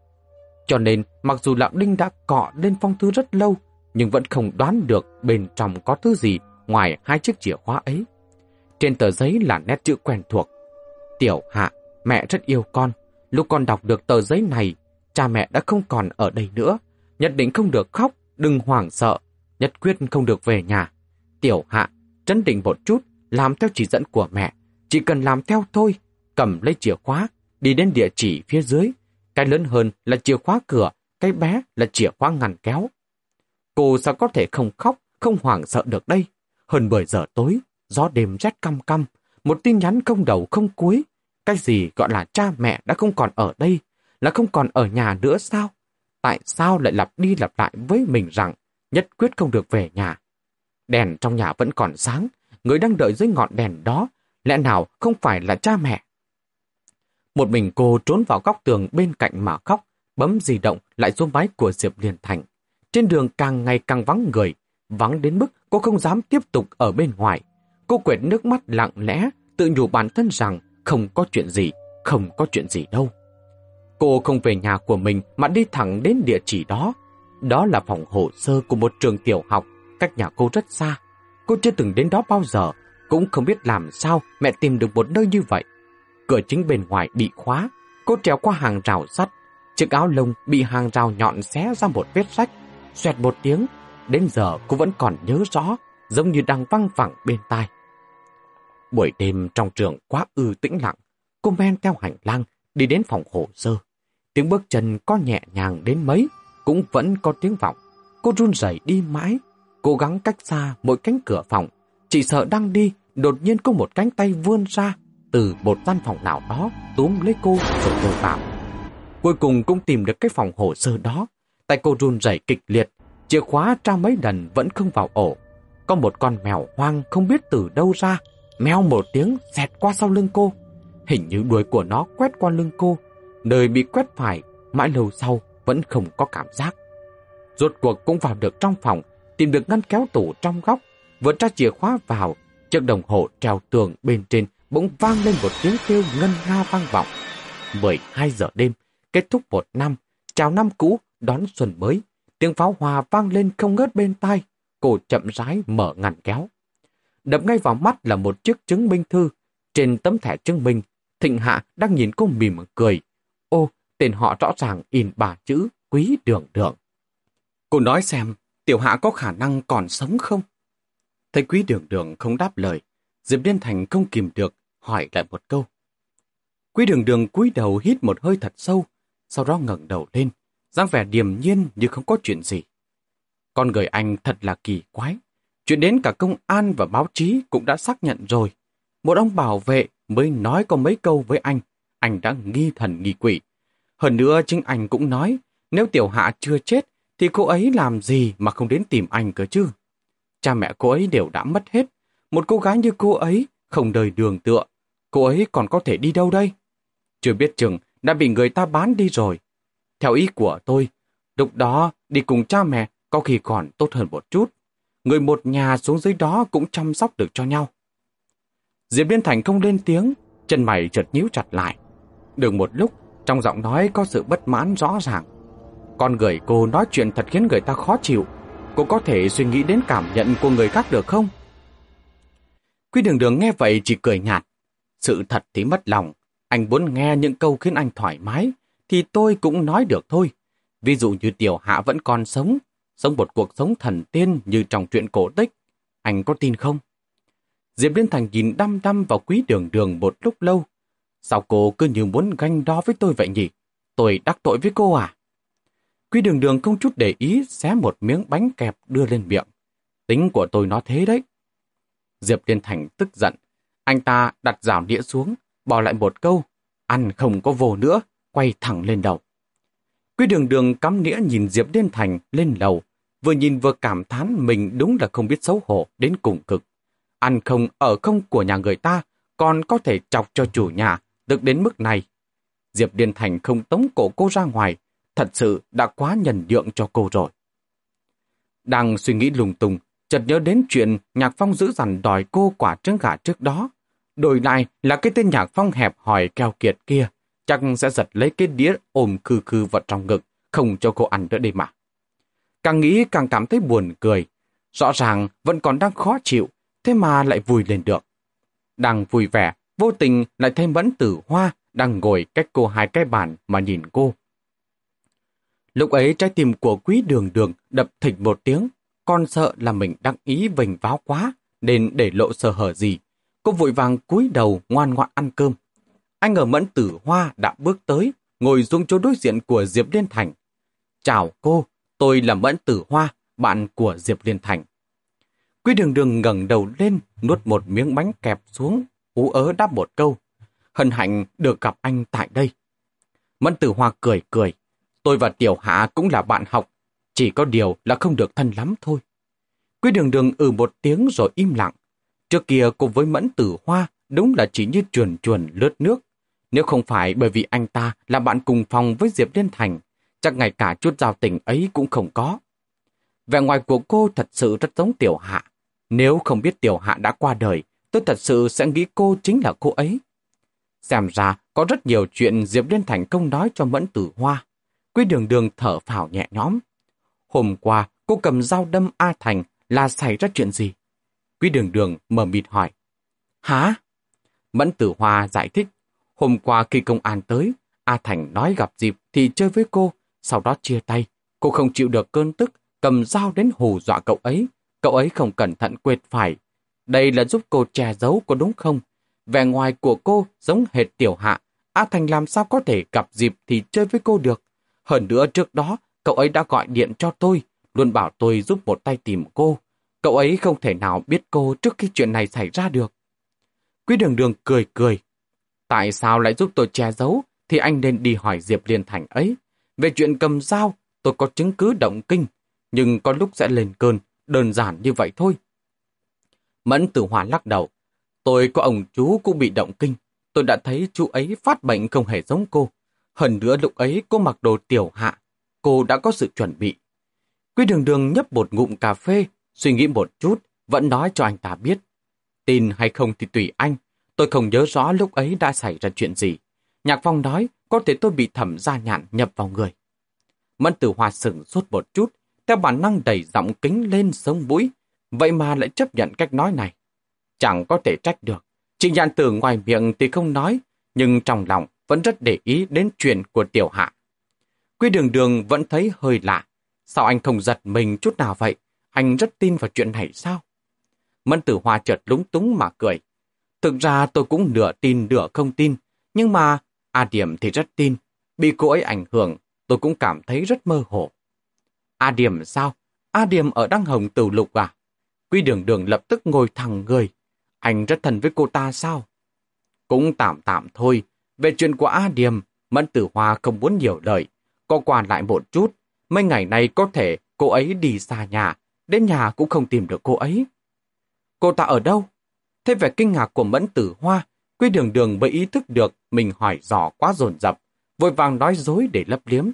Cho nên, mặc dù Lão Đinh đã cọ lên phong thư rất lâu, nhưng vẫn không đoán được bên trong có thứ gì ngoài hai chiếc chìa khóa ấy. Trên tờ giấy là nét chữ quen thuộc. Tiểu Hạ, mẹ rất yêu con. Lúc con đọc được tờ giấy này, cha mẹ đã không còn ở đây nữa. Nhất định không được khóc, đừng hoảng sợ. Nhất quyết không được về nhà. Tiểu Hạ, trấn định một chút, làm theo chỉ dẫn của mẹ. Chỉ cần làm theo thôi, cầm lấy chìa khóa, đi đến địa chỉ phía dưới. Cái lớn hơn là chìa khóa cửa, cái bé là chìa khóa ngăn kéo. Cô sao có thể không khóc, không hoảng sợ được đây? Hơn 10 giờ tối, gió đêm rét căm căm, một tin nhắn không đầu không cuối. Cái gì gọi là cha mẹ đã không còn ở đây, là không còn ở nhà nữa sao? Tại sao lại lặp đi lặp lại với mình rằng nhất quyết không được về nhà? Đèn trong nhà vẫn còn sáng, người đang đợi dưới ngọn đèn đó, lẽ nào không phải là cha mẹ? Một mình cô trốn vào góc tường bên cạnh mà khóc, bấm di động lại số máy của Diệp Liên Thành. Trên đường càng ngày càng vắng người, vắng đến mức cô không dám tiếp tục ở bên ngoài. Cô quệt nước mắt lặng lẽ, tự nhủ bản thân rằng không có chuyện gì, không có chuyện gì đâu. Cô không về nhà của mình mà đi thẳng đến địa chỉ đó. Đó là phòng hồ sơ của một trường tiểu học, cách nhà cô rất xa. Cô chưa từng đến đó bao giờ, cũng không biết làm sao mẹ tìm được một nơi như vậy. Cửa chính bên ngoài bị khóa, Cô trèo qua hàng rào sắt, chiếc áo lông bị hàng rào nhọn xé ra một vết rách, xoẹt một tiếng. Đến giờ cô vẫn còn nhớ rõ, giống như đang văng vẳng bên tai. Buổi đêm trong trường quá ư tĩnh lặng, cô men theo hành lang đi đến phòng hồ sơ. Tiếng bước chân có nhẹ nhàng đến mấy, cũng vẫn có tiếng vọng. Cô run rẩy đi mãi, cố gắng cách xa mỗi cánh cửa phòng. Chỉ sợ đang đi, đột nhiên có một cánh tay vươn ra từ một gian phòng nào đó túm lấy cô rồi lôi vào. Cuối cùng cũng tìm được cái phòng hồ sơ đó. Tay cô run rẩy kịch liệt, chìa khóa tra mấy lần vẫn không vào ổ. Có một con mèo hoang không biết từ đâu ra, mèo một tiếng xẹt qua sau lưng cô. Hình như đuôi của nó quét qua lưng cô, nơi bị quét phải, mãi lâu sau vẫn không có cảm giác. Rốt cuộc cũng vào được trong phòng, tìm được ngăn kéo tủ trong góc, vừa tra chìa khóa vào, chiếc đồng hồ treo tường bên trên bỗng vang lên một tiếng kêu ngân nga vang vọng. 12 giờ đêm, kết thúc một năm, chào năm cũ, đón xuân mới. Tiếng pháo hoa vang lên không ngớt bên tai, cổ chậm rãi mở ngăn kéo. Đập ngay vào mắt là một chiếc chứng minh thư. Trên tấm thẻ chứng minh, Thịnh Hạ đang nhìn cô mỉm cười. Ô, tên họ rõ ràng in bà chữ quý đường đường. Cô nói xem, tiểu hạ có khả năng còn sống không? Thấy quý đường đường không đáp lời, Diệp Liên Thành không kìm được, hỏi lại một câu. Quý đường đường cúi đầu hít một hơi thật sâu, sau đó ngẩng đầu lên, dáng vẻ điềm nhiên như không có chuyện gì. Con người anh thật là kỳ quái. Chuyện đến cả công an và báo chí cũng đã xác nhận rồi. Một ông bảo vệ mới nói có mấy câu với anh. Anh đã nghi thần nghi quỷ. Hơn nữa chính anh cũng nói, nếu tiểu hạ chưa chết, thì cô ấy làm gì mà không đến tìm anh cơ chứ? Cha mẹ cô ấy đều đã mất hết. Một cô gái như cô ấy không đời đường tựa. Cô ấy còn có thể đi đâu đây? Chưa biết chừng đã bị người ta bán đi rồi. Theo ý của tôi, lúc đó đi cùng cha mẹ có khi còn tốt hơn một chút. Người một nhà xuống dưới đó cũng chăm sóc được cho nhau. Diệp Biên Thành không lên tiếng, chân mày chợt nhíu chặt lại. Được một lúc, trong giọng nói có sự bất mãn rõ ràng. Con người cô nói chuyện thật khiến người ta khó chịu. Cô có thể suy nghĩ đến cảm nhận của người khác được không? Quy đường đường nghe vậy chỉ cười nhạt. Sự thật thì mất lòng. Anh muốn nghe những câu khiến anh thoải mái, thì tôi cũng nói được thôi. Ví dụ như tiểu hạ vẫn còn sống, sống một cuộc sống thần tiên như trong truyện cổ tích. Anh có tin không? Diệp Liên Thành nhìn đăm đăm vào quý đường đường một lúc lâu. Sao cô cứ như muốn ganh đo với tôi vậy nhỉ? Tôi đắc tội với cô à? Quý đường đường không chút để ý xé một miếng bánh kẹp đưa lên miệng. Tính của tôi nó thế đấy. Diệp Liên Thành tức giận. Anh ta đặt rào đĩa xuống, bỏ lại một câu. Ăn không có vô nữa, quay thẳng lên đầu. Quý đường đường cắm nĩa nhìn Diệp Liên Thành lên lầu, vừa nhìn vừa cảm thán mình đúng là không biết xấu hổ đến cùng cực. Ăn không ở không của nhà người ta, còn có thể chọc cho chủ nhà, được đến mức này. Diệp Liên Thành không tống cổ cô ra ngoài, thật sự đã quá nhần nhượng cho cô rồi. Đang suy nghĩ lùng tung, chợt nhớ đến chuyện Nhạc Phong giữ dằn đòi cô quả trứng gà trước đó. Đổi lại là cái tên Nhạc Phong hẹp hỏi keo kiệt kia, chắc sẽ giật lấy cái đĩa ôm khư khư vào trong ngực, không cho cô ăn nữa đây mà. Càng nghĩ càng cảm thấy buồn cười. Rõ ràng vẫn còn đang khó chịu, thế mà lại vui lên được. Đang vui vẻ, vô tình lại thấy mẫn tử hoa đang ngồi cách cô hai cái bàn mà nhìn cô. Lúc ấy trái tim của quý đường đường đập thịch một tiếng, con sợ là mình đăng ý vành váo quá, nên để lộ sơ hở gì. Cô vội vàng cúi đầu ngoan ngoãn ăn cơm. Anh ở mẫn tử hoa đã bước tới, ngồi xuống chỗ đối diện của Diệp Liên Thành. Chào cô, tôi là mẫn tử hoa, bạn của Diệp Liên Thành. Quý đường đường ngẩng đầu lên, nuốt một miếng bánh kẹp xuống, ú ớ đáp một câu. Hân hạnh được gặp anh tại đây. Mẫn tử hoa cười cười. Tôi và Tiểu Hạ cũng là bạn học, chỉ có điều là không được thân lắm thôi. Quý đường đường ừ một tiếng rồi im lặng. Trước kia cùng với mẫn tử hoa đúng là chỉ như chuồn chuồn lướt nước. Nếu không phải bởi vì anh ta là bạn cùng phòng với Diệp Liên Thành, chắc ngay cả chút giao tình ấy cũng không có. Vẻ ngoài của cô thật sự rất giống Tiểu Hạ. Nếu không biết Tiểu Hạ đã qua đời, tôi thật sự sẽ nghĩ cô chính là cô ấy. Xem ra có rất nhiều chuyện Diệp Liên Thành không nói cho Mẫn Tử Hoa. Quý đường đường thở phào nhẹ nhõm. Hôm qua, cô cầm dao đâm A Thành là xảy ra chuyện gì? Quý đường đường mở mịt hỏi. Hả? Mẫn tử hoa giải thích. Hôm qua khi công an tới, A Thành nói gặp dịp thì chơi với cô, sau đó chia tay. Cô không chịu được cơn tức, cầm dao đến hù dọa cậu ấy. Cậu ấy không cẩn thận quệt phải. Đây là giúp cô che giấu có đúng không? Vẻ ngoài của cô giống hệt tiểu hạ. A Thành làm sao có thể gặp dịp thì chơi với cô được. Hơn nữa trước đó, cậu ấy đã gọi điện cho tôi, luôn bảo tôi giúp một tay tìm cô. Cậu ấy không thể nào biết cô trước khi chuyện này xảy ra được. Quý đường đường cười cười. Tại sao lại giúp tôi che giấu? Thì anh nên đi hỏi Diệp Liên Thành ấy. Về chuyện cầm dao, tôi có chứng cứ động kinh, nhưng có lúc sẽ lên cơn, đơn giản như vậy thôi. Mẫn tử hòa lắc đầu. Tôi có ông chú cũng bị động kinh. Tôi đã thấy chú ấy phát bệnh không hề giống cô. Hơn nữa lúc ấy cô mặc đồ tiểu hạ. Cô đã có sự chuẩn bị. Quy đường đường nhấp một ngụm cà phê, suy nghĩ một chút, vẫn nói cho anh ta biết. Tin hay không thì tùy anh. Tôi không nhớ rõ lúc ấy đã xảy ra chuyện gì. Nhạc Phong nói, có thể tôi bị thẩm gia nhạn nhập vào người. Mẫn tử hòa sừng suốt một chút, theo bản năng đẩy giọng kính lên sống mũi, vậy mà lại chấp nhận cách nói này. Chẳng có thể trách được. Trịnh nhạn tử ngoài miệng thì không nói, nhưng trong lòng vẫn rất để ý đến chuyện của tiểu hạ. Quy đường đường vẫn thấy hơi lạ. Sao anh không giật mình chút nào vậy? Anh rất tin vào chuyện này sao? Mẫn tử hòa chợt lúng túng mà cười. Thực ra tôi cũng nửa tin nửa không tin, nhưng mà A Điểm thì rất tin. Bị cô ấy ảnh hưởng, tôi cũng cảm thấy rất mơ hồ. A Điểm sao? A Điểm ở Đăng Hồng Tử Lục à? Quy đường đường lập tức ngồi thẳng người. Anh rất thân với cô ta sao? Cũng tạm tạm thôi. Về chuyện của A Điểm, Mẫn Tử Hoa không muốn nhiều lời. Có qua lại một chút. Mấy ngày nay có thể cô ấy đi xa nhà. Đến nhà cũng không tìm được cô ấy. Cô ta ở đâu? Thế vẻ kinh ngạc của Mẫn Tử Hoa, Quy đường đường mới ý thức được mình hỏi dò quá dồn dập, vội vàng nói dối để lấp liếm.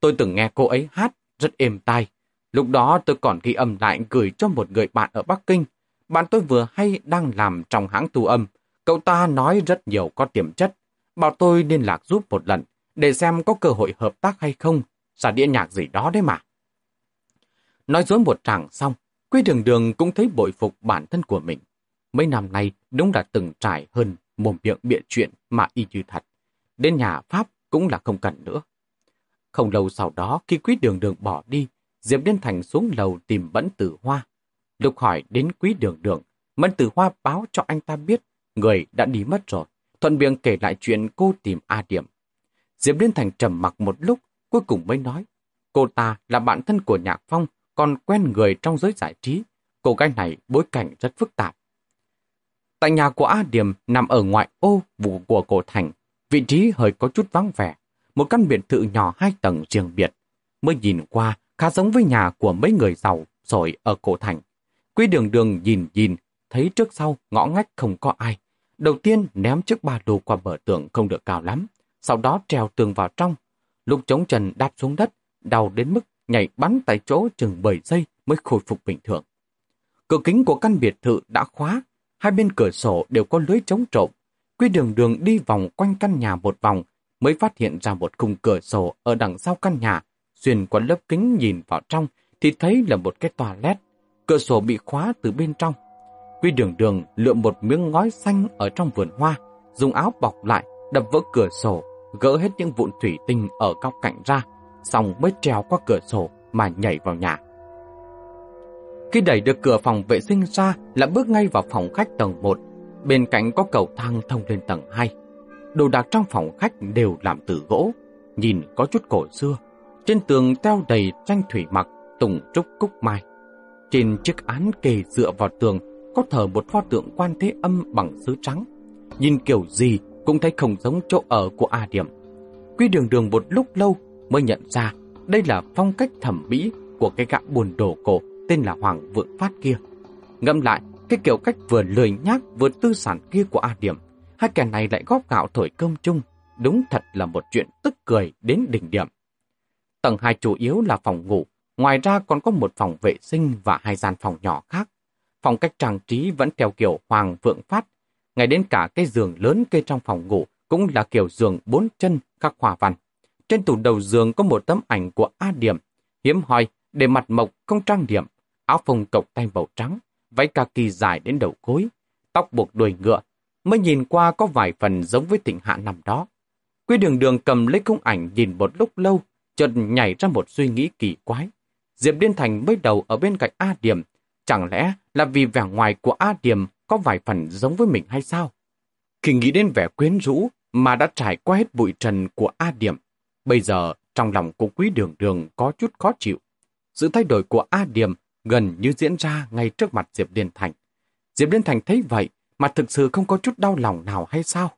Tôi từng nghe cô ấy hát, rất êm tai. Lúc đó tôi còn ghi âm lại gửi cho một người bạn ở Bắc Kinh. Bạn tôi vừa hay đang làm trong hãng thu âm. Cậu ta nói rất nhiều có tiềm chất. Bảo tôi liên lạc giúp một lần, để xem có cơ hội hợp tác hay không. Xả đĩa nhạc gì đó đấy mà. Nói dối một tràng xong, Quy đường đường cũng thấy bội phục bản thân của mình. Mấy năm nay đúng là từng trải hơn mồm miệng bịa chuyện mà y như thật. Đến nhà Pháp cũng là không cần nữa. Không lâu sau đó, khi quý đường đường bỏ đi, Diệp Liên Thành xuống lầu tìm Mẫn Tử Hoa. Lúc hỏi đến quý đường đường, Mẫn Tử Hoa báo cho anh ta biết người đã đi mất rồi. Thuận miệng kể lại chuyện cô tìm A Điểm. Diệp Liên Thành trầm mặc một lúc, cuối cùng mới nói. Cô ta là bạn thân của Nhạc Phong, còn quen người trong giới giải trí. Cô gái này bối cảnh rất phức tạp. Tại nhà của A Điểm nằm ở ngoại ô vụ của cổ thành, vị trí hơi có chút vắng vẻ, một căn biệt thự nhỏ hai tầng riêng biệt. Mới nhìn qua, khá giống với nhà của mấy người giàu rồi ở cổ thành. Quý đường đường nhìn nhìn, thấy trước sau ngõ ngách không có ai. Đầu tiên ném chiếc ba lô qua bờ tường không được cao lắm, sau đó treo tường vào trong. Lúc chống trần đạp xuống đất, đau đến mức nhảy bắn tại chỗ chừng 7 giây mới khôi phục bình thường. Cửa kính của căn biệt thự đã khóa, hai bên cửa sổ đều có lưới chống trộm. Quy đường đường đi vòng quanh căn nhà một vòng, mới phát hiện ra một khung cửa sổ ở đằng sau căn nhà. Xuyên qua lớp kính nhìn vào trong thì thấy là một cái toilet. Cửa sổ bị khóa từ bên trong. Quy đường đường lượm một miếng ngói xanh ở trong vườn hoa, dùng áo bọc lại, đập vỡ cửa sổ, gỡ hết những vụn thủy tinh ở góc cạnh ra, xong mới trèo qua cửa sổ mà nhảy vào nhà. Khi đẩy được cửa phòng vệ sinh ra là bước ngay vào phòng khách tầng 1. Bên cạnh có cầu thang thông lên tầng 2. Đồ đạc trong phòng khách đều làm từ gỗ, nhìn có chút cổ xưa. Trên tường treo đầy tranh thủy mặc, tùng trúc cúc mai. Trên chiếc án kề dựa vào tường có thờ một pho tượng quan thế âm bằng sứ trắng. Nhìn kiểu gì cũng thấy không giống chỗ ở của A Điểm. Quy đường đường một lúc lâu mới nhận ra đây là phong cách thẩm mỹ của cái gã buồn đồ cổ tên là Hoàng Vượng Phát kia. Ngâm lại, cái kiểu cách vừa lười nhác vừa tư sản kia của A Điểm, hai kẻ này lại góp gạo thổi cơm chung, đúng thật là một chuyện tức cười đến đỉnh điểm. Tầng hai chủ yếu là phòng ngủ, ngoài ra còn có một phòng vệ sinh và hai gian phòng nhỏ khác. Phòng cách trang trí vẫn theo kiểu Hoàng Vượng Phát, ngay đến cả cái giường lớn kê trong phòng ngủ cũng là kiểu giường bốn chân khắc hòa văn. Trên tủ đầu giường có một tấm ảnh của A Điểm, hiếm hoi để mặt mộc không trang điểm, áo phông cộc tay màu trắng, váy kaki dài đến đầu gối, tóc buộc đuôi ngựa, mới nhìn qua có vài phần giống với tỉnh hạ năm đó. Quy đường đường cầm lấy khung ảnh nhìn một lúc lâu, chợt nhảy ra một suy nghĩ kỳ quái. Diệp Điên Thành mới đầu ở bên cạnh A Điểm, chẳng lẽ là vì vẻ ngoài của A Điểm có vài phần giống với mình hay sao? Khi nghĩ đến vẻ quyến rũ mà đã trải qua hết bụi trần của A Điểm, bây giờ trong lòng của quý đường đường có chút khó chịu. Sự thay đổi của A Điểm gần như diễn ra ngay trước mặt Diệp Liên Thành. Diệp Liên Thành thấy vậy mà thực sự không có chút đau lòng nào hay sao?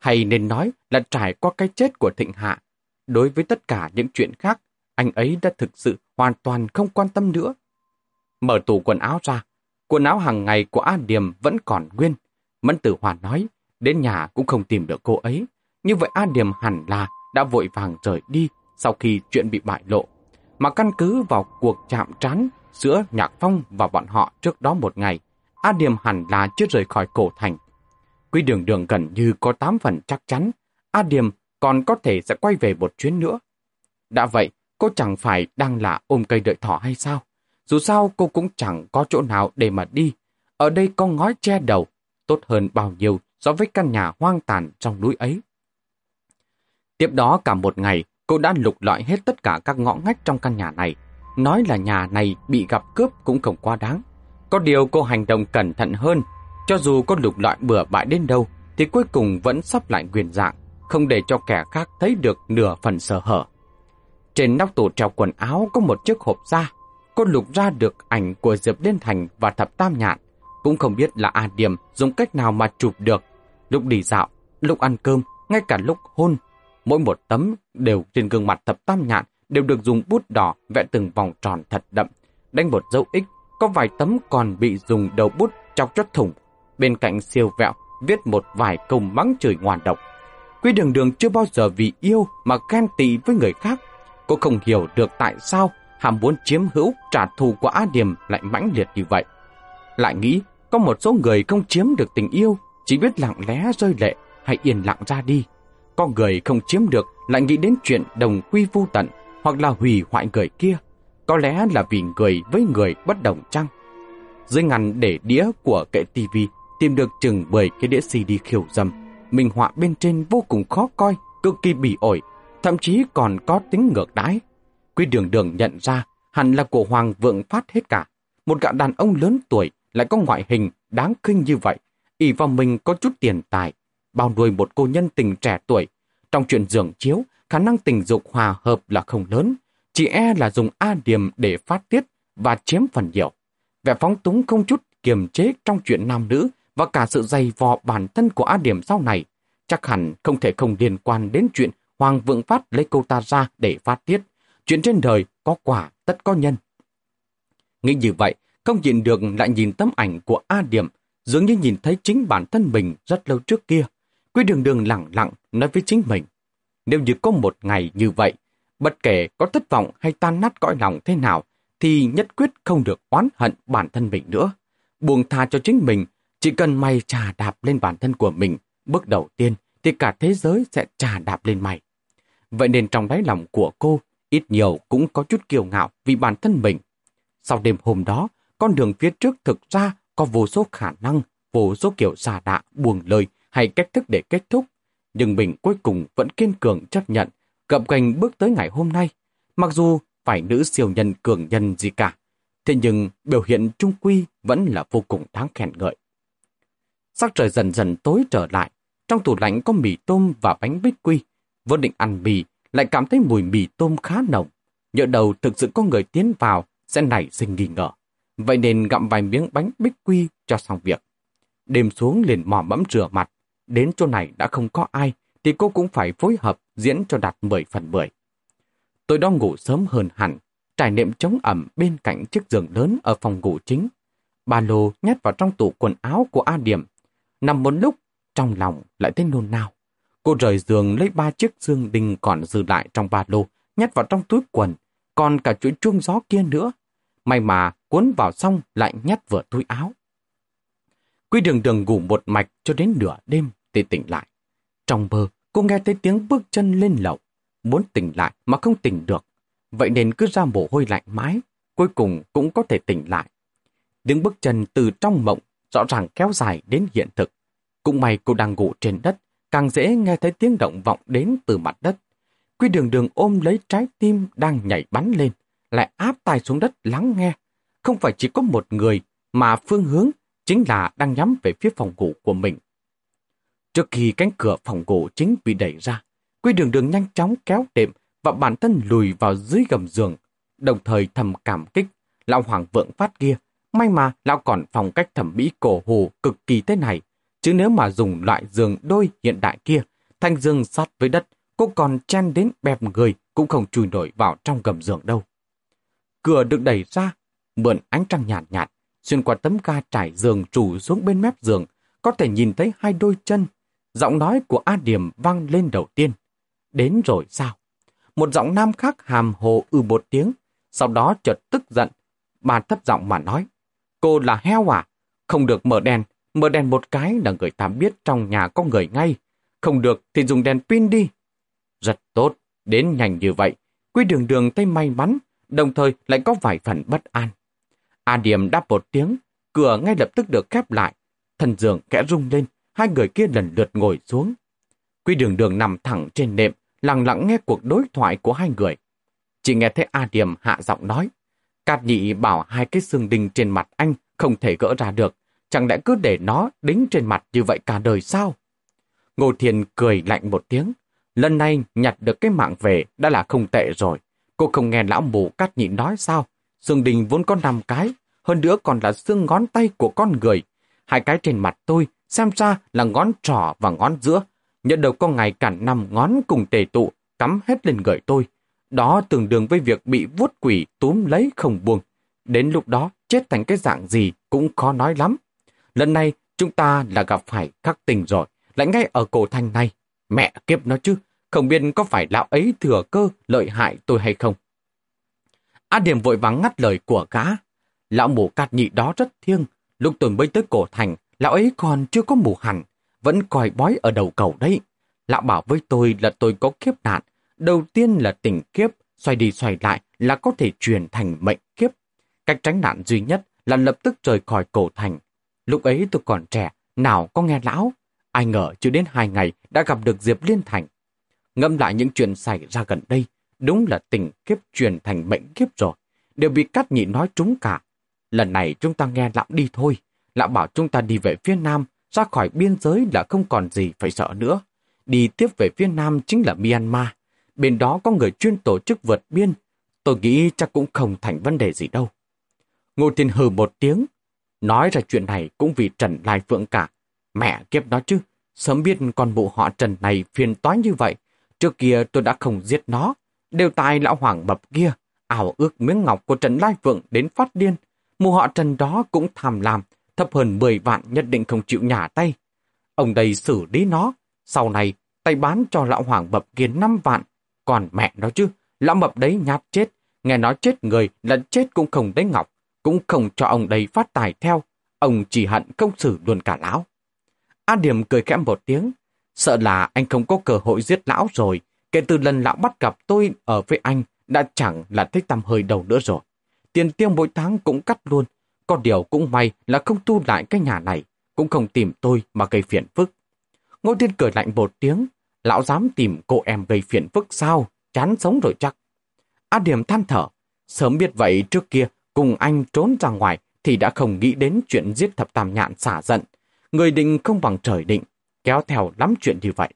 Hay nên nói là trải qua cái chết của Thịnh Hạ. Đối với tất cả những chuyện khác, anh ấy đã thực sự hoàn toàn không quan tâm nữa. Mở tủ quần áo ra, quần áo hàng ngày của A Điềm vẫn còn nguyên. Mẫn Tử Hoàn nói, đến nhà cũng không tìm được cô ấy. Như vậy A Điềm hẳn là đã vội vàng rời đi sau khi chuyện bị bại lộ. Mà căn cứ vào cuộc chạm trán giữa Nhạc Phong và bọn họ trước đó một ngày, A Điềm hẳn là chưa rời khỏi cổ thành. Quy đường đường gần như có 8 phần chắc chắn, A Điềm còn có thể sẽ quay về một chuyến nữa. Đã vậy, cô chẳng phải đang là ôm cây đợi thỏ hay sao? Dù sao cô cũng chẳng có chỗ nào để mà đi. Ở đây có ngói che đầu, tốt hơn bao nhiêu so với căn nhà hoang tàn trong núi ấy. Tiếp đó cả một ngày, cô đã lục lọi hết tất cả các ngõ ngách trong căn nhà này. Nói là nhà này bị gặp cướp cũng không quá đáng. Có điều cô hành động cẩn thận hơn. Cho dù có lục lọi bừa bãi đến đâu, thì cuối cùng vẫn sắp lại quyền dạng, không để cho kẻ khác thấy được nửa phần sơ hở. Trên nóc tủ treo quần áo có một chiếc hộp da. Cô lục ra được ảnh của Diệp Liên Thành và Thập Tam Nhạn. Cũng không biết là A Điểm dùng cách nào mà chụp được. Lúc đi dạo, lúc ăn cơm, ngay cả lúc hôn. Mỗi một tấm đều trên gương mặt Thập Tam Nhạn đều được dùng bút đỏ vẽ từng vòng tròn thật đậm, đánh một dấu X. Có vài tấm còn bị dùng đầu bút chọc cho thủng. Bên cạnh siêu vẹo, viết một vài câu mắng chửi ngoan độc. Quy đường đường chưa bao giờ vì yêu mà ghen tị với người khác Cô không hiểu được tại sao hàm muốn chiếm hữu trả thù của A Điềm lại mãnh liệt như vậy. Lại nghĩ có một số người không chiếm được tình yêu, chỉ biết lặng lẽ rơi lệ hay yên lặng ra đi. Có người không chiếm được lại nghĩ đến chuyện đồng quy vu tận hoặc là hủy hoại người kia. Có lẽ là vì người với người bất đồng chăng? Dưới ngăn để đĩa của kệ tivi tìm được chừng 10 cái đĩa CD khiêu dâm. Minh họa bên trên vô cùng khó coi, cực kỳ bỉ ổi, thậm chí còn có tính ngược đãi. Quy đường đường nhận ra hẳn là của Hoàng Vượng Phát hết cả. Một gã đàn ông lớn tuổi lại có ngoại hình đáng khinh như vậy, ỷ vào mình có chút tiền tài, bao nuôi một cô nhân tình trẻ tuổi. Trong chuyện giường chiếu, khả năng tình dục hòa hợp là không lớn, chỉ e là dùng A điểm để phát tiết và chiếm phần nhiều. Vẻ phóng túng không chút kiềm chế trong chuyện nam nữ và cả sự dày vò bản thân của A điểm sau này, chắc hẳn không thể không liên quan đến chuyện Hoàng Vượng Phát lấy cô ta ra để phát tiết. Chuyện trên đời có quả tất có nhân. Nghĩ như vậy, không nhìn được lại nhìn tấm ảnh của A Điểm, dường như nhìn thấy chính bản thân mình rất lâu trước kia. Quy đường đường lặng lặng nói với chính mình. Nếu như có một ngày như vậy, bất kể có thất vọng hay tan nát cõi lòng thế nào, thì nhất quyết không được oán hận bản thân mình nữa. Buông tha cho chính mình, chỉ cần mày trà đạp lên bản thân của mình, bước đầu tiên thì cả thế giới sẽ trà đạp lên mày. Vậy nên trong đáy lòng của cô, ít nhiều cũng có chút kiêu ngạo vì bản thân mình. Sau đêm hôm đó, con đường phía trước thực ra có vô số khả năng, vô số kiểu xà đạ, buồn lời hay cách thức để kết thúc. Nhưng mình cuối cùng vẫn kiên cường chấp nhận, gậm gành bước tới ngày hôm nay. Mặc dù phải nữ siêu nhân cường nhân gì cả, thế nhưng biểu hiện trung quy vẫn là vô cùng đáng khen ngợi. Sắc trời dần dần tối trở lại, trong tủ lạnh có mì tôm và bánh bích quy, vốn định ăn mì, lại cảm thấy mùi mì tôm khá nồng. Nhỡ đầu thực sự có người tiến vào, sẽ nảy sinh nghi ngờ. Vậy nên gặm vài miếng bánh bích quy cho xong việc. Đêm xuống liền mò mẫm rửa mặt. Đến chỗ này đã không có ai, thì cô cũng phải phối hợp diễn cho đạt 10 phần 10. Tôi đang ngủ sớm hơn hẳn, trải nệm chống ẩm bên cạnh chiếc giường lớn ở phòng ngủ chính. Ba lô nhét vào trong tủ quần áo của A Điểm. Nằm một lúc, trong lòng lại thấy nôn nao. Cô rời giường lấy ba chiếc dương đinh còn dư lại trong ba lô, nhét vào trong túi quần, còn cả chuỗi chuông gió kia nữa. May mà cuốn vào xong lại nhét vừa túi áo. Quy đường đường ngủ một mạch cho đến nửa đêm thì tỉnh lại. Trong mơ, cô nghe thấy tiếng bước chân lên lầu. Muốn tỉnh lại mà không tỉnh được. Vậy nên cứ ra mồ hôi lạnh mái, cuối cùng cũng có thể tỉnh lại. Tiếng bước chân từ trong mộng rõ ràng kéo dài đến hiện thực. Cũng may cô đang ngủ trên đất, càng dễ nghe thấy tiếng động vọng đến từ mặt đất. Quy đường đường ôm lấy trái tim đang nhảy bắn lên, lại áp tay xuống đất lắng nghe. Không phải chỉ có một người, mà phương hướng chính là đang nhắm về phía phòng ngủ của mình. Trước khi cánh cửa phòng ngủ chính bị đẩy ra, Quy đường đường nhanh chóng kéo đệm và bản thân lùi vào dưới gầm giường, đồng thời thầm cảm kích. Lão Hoàng vượng phát kia, may mà lão còn phòng cách thẩm mỹ cổ hồ cực kỳ thế này, chứ nếu mà dùng loại giường đôi hiện đại kia, thanh dương sát với đất, cô còn chen đến bẹp người cũng không chui nổi vào trong gầm giường đâu. Cửa được đẩy ra, mượn ánh trăng nhạt nhạt, xuyên qua tấm ga trải giường trù xuống bên mép giường, có thể nhìn thấy hai đôi chân. Giọng nói của A Điểm vang lên đầu tiên. Đến rồi sao? Một giọng nam khác hàm hồ ư một tiếng, sau đó chợt tức giận. Bà thấp giọng mà nói, cô là heo à? Không được mở đèn, mở đèn một cái là người ta biết trong nhà có người ngay. Không được thì dùng đèn pin đi. Rất tốt, đến nhanh như vậy. Quy đường đường tay may mắn, đồng thời lại có vài phần bất an. A Điểm đáp một tiếng, cửa ngay lập tức được khép lại. Thần giường kẽ rung lên, hai người kia lần lượt ngồi xuống. Quy đường đường nằm thẳng trên nệm, lặng lặng nghe cuộc đối thoại của hai người. Chỉ nghe thấy A Điểm hạ giọng nói. Cát nhị bảo hai cái xương đinh trên mặt anh không thể gỡ ra được. Chẳng lẽ cứ để nó đính trên mặt như vậy cả đời sao? Ngô Thiền cười lạnh một tiếng. Lần này nhặt được cái mạng về đã là không tệ rồi. Cô không nghe lão mù cát nhị nói sao? Dương đình vốn có 5 cái, hơn nữa còn là xương ngón tay của con người. Hai cái trên mặt tôi, xem ra là ngón trỏ và ngón giữa. Nhận đầu có ngày cả năm ngón cùng tề tụ, cắm hết lên người tôi. Đó tương đương với việc bị vuốt quỷ túm lấy không buông. Đến lúc đó, chết thành cái dạng gì cũng khó nói lắm. Lần này, chúng ta là gặp phải khắc tình rồi, lại ngay ở cổ thanh này. Mẹ kiếp nó chứ, không biết có phải lão ấy thừa cơ lợi hại tôi hay không. A Điểm vội vắng ngắt lời của gã. Lão mù cát nhị đó rất thiêng. Lúc tôi mới tới cổ thành, lão ấy còn chưa có mù hẳn. Vẫn coi bói ở đầu cầu đấy. Lão bảo với tôi là tôi có kiếp nạn. Đầu tiên là tình kiếp, xoay đi xoay lại là có thể truyền thành mệnh kiếp. Cách tránh nạn duy nhất là lập tức rời khỏi cổ thành. Lúc ấy tôi còn trẻ, nào có nghe lão. Ai ngờ chưa đến hai ngày đã gặp được Diệp Liên Thành. Ngâm lại những chuyện xảy ra gần đây, Đúng là tình kiếp truyền thành mệnh kiếp rồi. Đều bị cắt nhị nói trúng cả. Lần này chúng ta nghe lão đi thôi. Lão bảo chúng ta đi về phía nam, ra khỏi biên giới là không còn gì phải sợ nữa. Đi tiếp về phía nam chính là Myanmar. Bên đó có người chuyên tổ chức vượt biên. Tôi nghĩ chắc cũng không thành vấn đề gì đâu. Ngô Thiên hừ một tiếng. Nói ra chuyện này cũng vì Trần Lai Phượng cả. Mẹ kiếp đó chứ. Sớm biết con bộ họ Trần này phiền toái như vậy. Trước kia tôi đã không giết nó đều tài lão hoàng bập kia, ảo ước miếng ngọc của Trần Lai Phượng đến phát điên. Mù họ Trần đó cũng tham lam, thấp hơn 10 vạn nhất định không chịu nhả tay. Ông đây xử lý nó, sau này tay bán cho lão hoàng bập kia 5 vạn. Còn mẹ nó chứ, lão mập đấy nhát chết, nghe nói chết người là chết cũng không đấy ngọc, cũng không cho ông đây phát tài theo. Ông chỉ hận không xử luôn cả lão. A Điểm cười khẽ một tiếng, sợ là anh không có cơ hội giết lão rồi, Kể từ lần lão bắt gặp tôi ở với anh, đã chẳng là thích tăm hơi đầu nữa rồi. Tiền tiêu mỗi tháng cũng cắt luôn. Có điều cũng may là không tu lại cái nhà này, cũng không tìm tôi mà gây phiền phức. Ngô Thiên cười lạnh một tiếng, lão dám tìm cô em gây phiền phức sao, chán sống rồi chắc. A Điểm than thở, sớm biết vậy trước kia cùng anh trốn ra ngoài thì đã không nghĩ đến chuyện giết thập tam nhạn xả giận. Người định không bằng trời định, kéo theo lắm chuyện như vậy.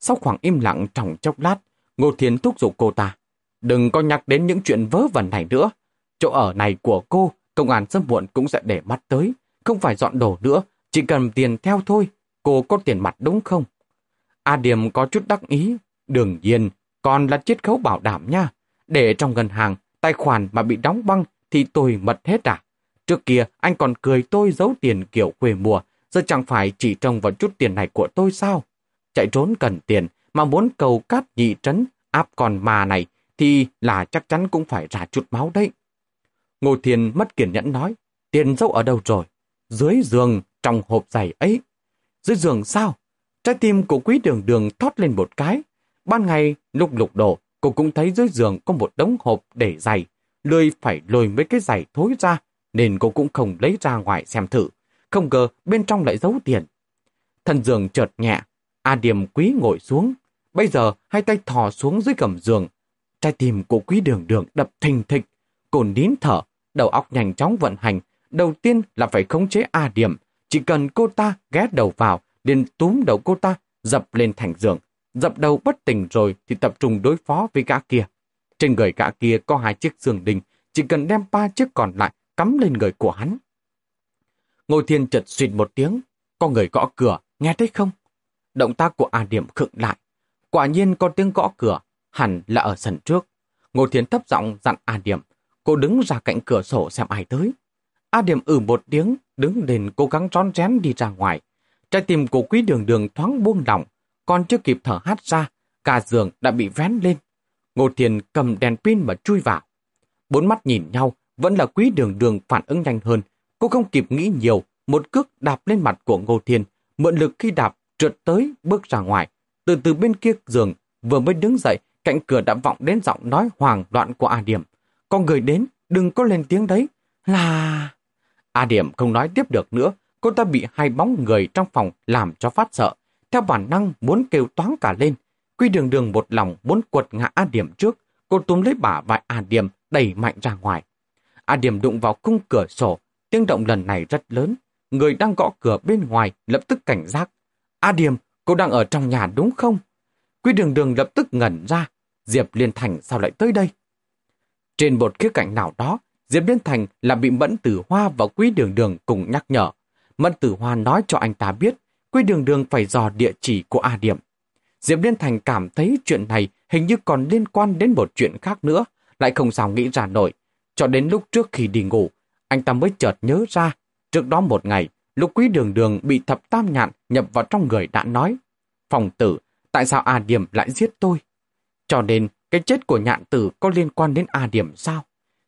Sau khoảng im lặng trong chốc lát, Ngô Thiên thúc giục cô ta. Đừng có nhắc đến những chuyện vớ vẩn này nữa. Chỗ ở này của cô, công an sớm muộn cũng sẽ để mắt tới. Không phải dọn đồ nữa, chỉ cần tiền theo thôi. Cô có tiền mặt đúng không? A Điềm có chút đắc ý. Đương nhiên, còn là chiết khấu bảo đảm nha. Để trong ngân hàng, tài khoản mà bị đóng băng thì tôi mật hết à? Trước kia anh còn cười tôi giấu tiền kiểu quê mùa, giờ chẳng phải chỉ trông vào chút tiền này của tôi sao? Chạy trốn cần tiền, mà muốn cầu cát nhị trấn áp con mà này thì là chắc chắn cũng phải ra chút máu đấy. Ngô Thiên mất kiên nhẫn nói, tiền dâu ở đâu rồi? Dưới giường, trong hộp giày ấy. Dưới giường sao? Trái tim của quý đường đường thoát lên một cái. Ban ngày, lúc lục đổ, cô cũng thấy dưới giường có một đống hộp để giày. Lười phải lôi mấy cái giày thối ra, nên cô cũng không lấy ra ngoài xem thử. Không ngờ bên trong lại giấu tiền. Thần giường chợt nhẹ, A Điềm quý ngồi xuống. Bây giờ hai tay thò xuống dưới gầm giường. Trái tim của quý đường đường đập thình thịch. Cồn nín thở, đầu óc nhanh chóng vận hành. Đầu tiên là phải khống chế A Điềm. Chỉ cần cô ta ghé đầu vào, liền túm đầu cô ta, dập lên thành giường. Dập đầu bất tỉnh rồi thì tập trung đối phó với gã kia. Trên người gã kia có hai chiếc giường đình, chỉ cần đem ba chiếc còn lại cắm lên người của hắn. Ngô Thiên chợt xịt một tiếng, có người gõ cửa, nghe thấy không? Động tác của A Điểm khựng lại. Quả nhiên có tiếng gõ cửa, hẳn là ở sân trước. Ngô Thiến thấp giọng dặn A Điểm, cô đứng ra cạnh cửa sổ xem ai tới. A Điểm ử một tiếng, đứng lên cố gắng trón rén đi ra ngoài. Trái tim của quý đường đường thoáng buông lỏng, còn chưa kịp thở hát ra, cả giường đã bị vén lên. Ngô Thiền cầm đèn pin mà chui vào. Bốn mắt nhìn nhau, vẫn là quý đường đường phản ứng nhanh hơn. Cô không kịp nghĩ nhiều, một cước đạp lên mặt của Ngô Thiên, mượn lực khi đạp, trượt tới, bước ra ngoài. Từ từ bên kia giường, vừa mới đứng dậy, cạnh cửa đã vọng đến giọng nói hoàng loạn của A Điểm. Con người đến, đừng có lên tiếng đấy. Là... A Điểm không nói tiếp được nữa, cô ta bị hai bóng người trong phòng làm cho phát sợ. Theo bản năng muốn kêu toán cả lên. Quy đường đường một lòng muốn quật ngã A Điểm trước, cô túm lấy bả vai A Điểm đẩy mạnh ra ngoài. A Điểm đụng vào cung cửa sổ, tiếng động lần này rất lớn. Người đang gõ cửa bên ngoài lập tức cảnh giác. A Điềm, cô đang ở trong nhà đúng không? Quy đường đường lập tức ngẩn ra. Diệp Liên Thành sao lại tới đây? Trên một khía cạnh nào đó, Diệp Liên Thành là bị Mẫn Tử Hoa và Quý Đường Đường cùng nhắc nhở. Mẫn Tử Hoa nói cho anh ta biết Quý Đường Đường phải dò địa chỉ của A Điểm. Diệp Liên Thành cảm thấy chuyện này hình như còn liên quan đến một chuyện khác nữa, lại không sao nghĩ ra nổi. Cho đến lúc trước khi đi ngủ, anh ta mới chợt nhớ ra. Trước đó một ngày, lúc quý đường đường bị thập tam nhạn nhập vào trong người đã nói. Phòng tử, tại sao A Điểm lại giết tôi? Cho nên, cái chết của nhạn tử có liên quan đến A Điểm sao?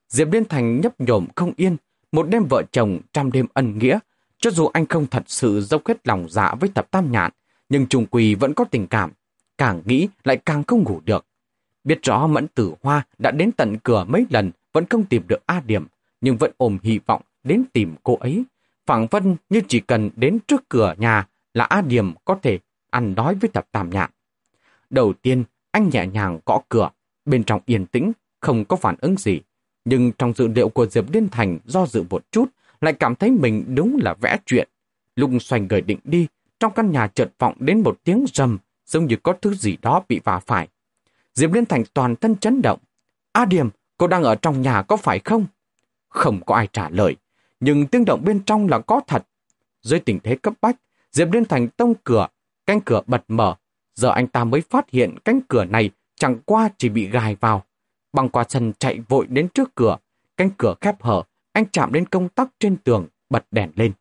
Diệp Liên Thành nhấp nhổm không yên, một đêm vợ chồng trăm đêm ân nghĩa. Cho dù anh không thật sự dốc hết lòng dạ với thập tam nhạn, nhưng trùng quỳ vẫn có tình cảm. Càng nghĩ lại càng không ngủ được. Biết rõ Mẫn Tử Hoa đã đến tận cửa mấy lần vẫn không tìm được A Điểm, nhưng vẫn ôm hy vọng đến tìm cô ấy. Phẳng vân như chỉ cần đến trước cửa nhà là A Điểm có thể ăn đói với thập tam nhạn. Đầu tiên, anh nhẹ nhàng gõ cửa, bên trong yên tĩnh, không có phản ứng gì. Nhưng trong dự liệu của Diệp Liên Thành do dự một chút, lại cảm thấy mình đúng là vẽ chuyện. Lung xoành người định đi, trong căn nhà chợt vọng đến một tiếng rầm, giống như có thứ gì đó bị vả phải. Diệp Liên Thành toàn thân chấn động. A Điểm, cô đang ở trong nhà có phải không? Không có ai trả lời, nhưng tiếng động bên trong là có thật. Dưới tình thế cấp bách, Diệp Liên Thành tông cửa, cánh cửa bật mở. Giờ anh ta mới phát hiện cánh cửa này chẳng qua chỉ bị gài vào. Bằng qua sân chạy vội đến trước cửa, cánh cửa khép hở, anh chạm đến công tắc trên tường, bật đèn lên.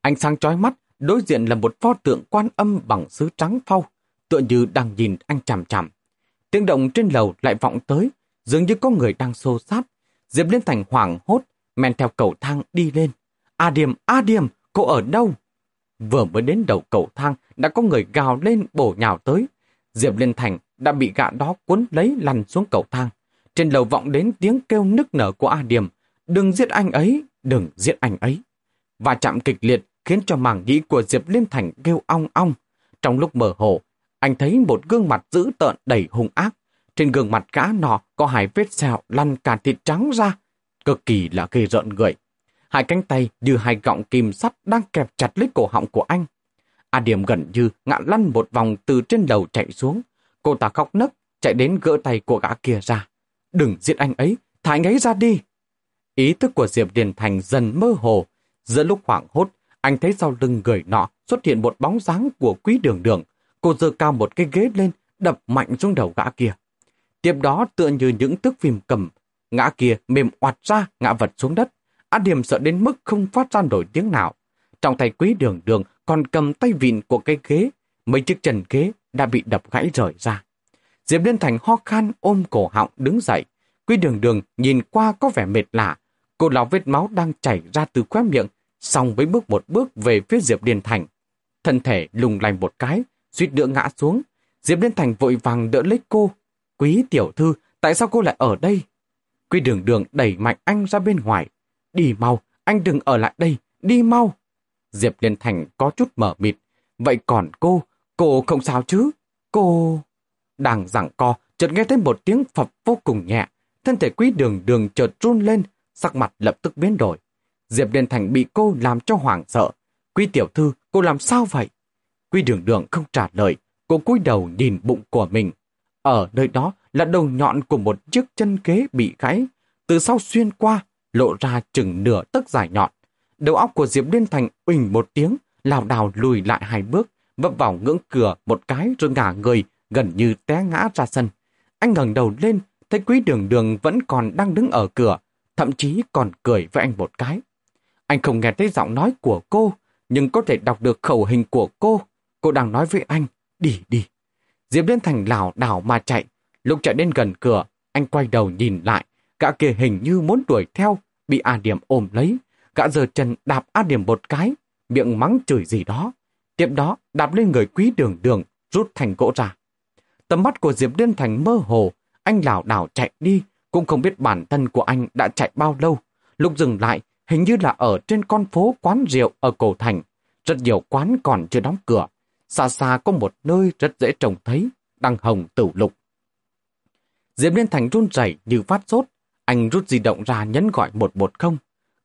Ánh sáng chói mắt, đối diện là một pho tượng quan âm bằng sứ trắng phau, tựa như đang nhìn anh chằm chằm. Tiếng động trên lầu lại vọng tới, dường như có người đang xô sát. Diệp Liên Thành hoảng hốt, men theo cầu thang đi lên. À A Điềm, A à Điềm, cô ở đâu? Vừa mới đến đầu cầu thang, đã có người gào lên bổ nhào tới. Diệp Liên Thành đã bị gã đó cuốn lấy lăn xuống cầu thang. Trên lầu vọng đến tiếng kêu nức nở của A Điềm. Đừng giết anh ấy, đừng giết anh ấy. Và chạm kịch liệt khiến cho màng nhĩ của Diệp Liên Thành kêu ong ong. Trong lúc mở hồ, anh thấy một gương mặt dữ tợn đầy hung ác. Trên gương mặt gã nọ có hai vết sẹo lăn cả thịt trắng ra, cực kỳ là ghê rợn người. Hai cánh tay như hai gọng kim sắt đang kẹp chặt lấy cổ họng của anh. A Điểm gần như ngã lăn một vòng từ trên đầu chạy xuống. Cô ta khóc nấc, chạy đến gỡ tay của gã kia ra. Đừng giết anh ấy, thả anh ấy ra đi. Ý thức của Diệp Điền Thành dần mơ hồ. Giữa lúc hoảng hốt, anh thấy sau lưng người nọ xuất hiện một bóng dáng của quý đường đường. Cô giơ cao một cái ghế lên, đập mạnh xuống đầu gã kia. Tiếp đó tựa như những thước phim cầm, ngã kia mềm oạt ra, ngã vật xuống đất. Á Điểm sợ đến mức không phát ra nổi tiếng nào. Trong tay quý đường đường còn cầm tay vịn của cái ghế, mấy chiếc chân ghế đã bị đập gãy rời ra. Diệp Liên Thành ho khan ôm cổ họng đứng dậy. Quý đường đường nhìn qua có vẻ mệt lạ. Cô lão vết máu đang chảy ra từ khóe miệng, xong với bước một bước về phía Diệp Liên Thành. Thân thể lùng lành một cái, suýt nữa ngã xuống. Diệp Liên Thành vội vàng đỡ lấy cô. Quý tiểu thư, tại sao cô lại ở đây? Quý đường đường đẩy mạnh anh ra bên ngoài. Đi mau, anh đừng ở lại đây, đi mau. Diệp Liên Thành có chút mở mịt. Vậy còn cô, cô không sao chứ? Cô... Đang giảng co, chợt nghe thấy một tiếng phập vô cùng nhẹ. Thân thể quý đường đường chợt run lên, sắc mặt lập tức biến đổi. Diệp Liên Thành bị cô làm cho hoảng sợ. Quý tiểu thư, cô làm sao vậy? Quý đường đường không trả lời, cô cúi đầu nhìn bụng của mình. Ở nơi đó là đầu nhọn của một chiếc chân kế bị gãy, từ sau xuyên qua, lộ ra chừng nửa tấc dài nhọn. Đầu óc của Diệp Liên Thành uỳnh một tiếng, lảo đảo lùi lại hai bước, vấp vào ngưỡng cửa một cái rồi ngả người, gần như té ngã ra sân. Anh ngẩng đầu lên, thấy quý đường đường vẫn còn đang đứng ở cửa, thậm chí còn cười với anh một cái. Anh không nghe thấy giọng nói của cô, nhưng có thể đọc được khẩu hình của cô. Cô đang nói với anh, đi đi. Diệp Liên Thành lảo đảo mà chạy. Lúc chạy đến gần cửa, anh quay đầu nhìn lại. Gã kia hình như muốn đuổi theo, bị A Điểm ôm lấy. Gã giờ chân đạp A Điểm một cái, miệng mắng chửi gì đó. Tiếp đó đạp lên người quý đường đường, rút thành gỗ ra. Tầm mắt của Diệp Liên Thành mơ hồ, anh lảo đảo chạy đi, cũng không biết bản thân của anh đã chạy bao lâu. Lúc dừng lại, hình như là ở trên con phố quán rượu ở cổ thành. Rất nhiều quán còn chưa đóng cửa. Xa xa có một nơi rất dễ trông thấy, đăng hồng tử lục. Diệp Liên Thành run rẩy như phát sốt. Anh rút di động ra nhấn gọi 110.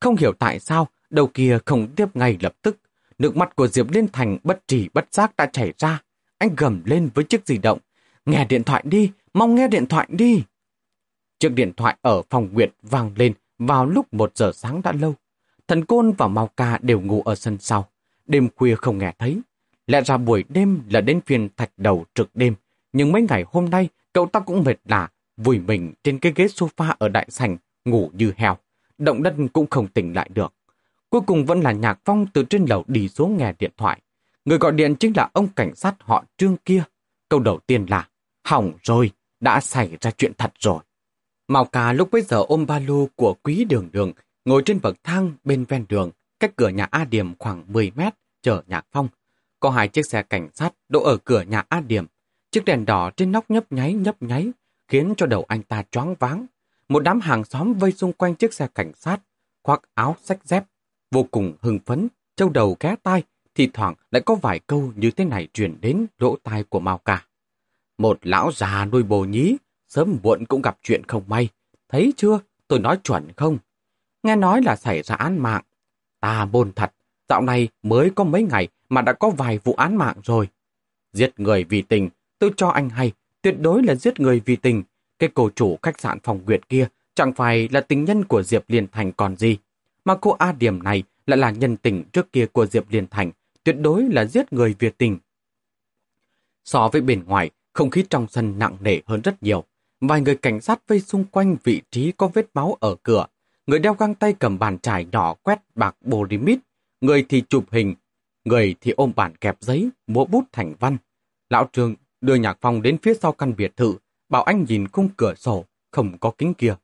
Không hiểu tại sao, đầu kia không tiếp ngay lập tức. Nước mắt của Diệp Liên Thành bất trì bất giác đã chảy ra. Anh gầm lên với chiếc di động. Nghe điện thoại đi, mong nghe điện thoại đi. Chiếc điện thoại ở phòng Nguyệt vang lên vào lúc một giờ sáng đã lâu. Thần Côn và Mao Ca đều ngủ ở sân sau. Đêm khuya không nghe thấy. Lẽ ra buổi đêm là đến phiên thạch đầu trực đêm. Nhưng mấy ngày hôm nay, cậu ta cũng mệt lạ, vùi mình trên cái ghế sofa ở đại sảnh, ngủ như heo. Động đất cũng không tỉnh lại được. Cuối cùng vẫn là Nhạc Phong từ trên lầu đi xuống nghe điện thoại. Người gọi điện chính là ông cảnh sát họ trương kia. Câu đầu tiên là, hỏng rồi, đã xảy ra chuyện thật rồi. Mao Cà lúc bấy giờ ôm ba lô của quý đường đường, ngồi trên bậc thang bên ven đường, cách cửa nhà A Điểm khoảng 10 mét, chờ Nhạc Phong. Có hai chiếc xe cảnh sát đỗ ở cửa nhà A Điểm. Chiếc đèn đỏ trên nóc nhấp nháy nhấp nháy, khiến cho đầu anh ta choáng váng. Một đám hàng xóm vây xung quanh chiếc xe cảnh sát, khoác áo sách dép, vô cùng hưng phấn, châu đầu ghé tai, thì thoảng lại có vài câu như thế này truyền đến lỗ tai của Mao Cà. Một lão già nuôi bồ nhí, sớm muộn cũng gặp chuyện không may. Thấy chưa, tôi nói chuẩn không? Nghe nói là xảy ra án mạng. Ta bồn thật, dạo này mới có mấy ngày mà đã có vài vụ án mạng rồi. Giết người vì tình, tôi cho anh hay, tuyệt đối là giết người vì tình. Cái cô chủ khách sạn phòng Nguyệt kia chẳng phải là tình nhân của Diệp Liên Thành còn gì. Mà cô A Điểm này lại là nhân tình trước kia của Diệp Liên Thành, tuyệt đối là giết người vì tình. So với bên ngoài, không khí trong sân nặng nề hơn rất nhiều. Vài người cảnh sát vây xung quanh vị trí có vết máu ở cửa. Người đeo găng tay cầm bàn chải nhỏ quét bạc bồ limit. Người thì chụp hình. Người thì ôm bản kẹp giấy, múa bút thành văn. Lão trường đưa nhạc phong đến phía sau căn biệt thự, bảo anh nhìn khung cửa sổ, không có kính kia.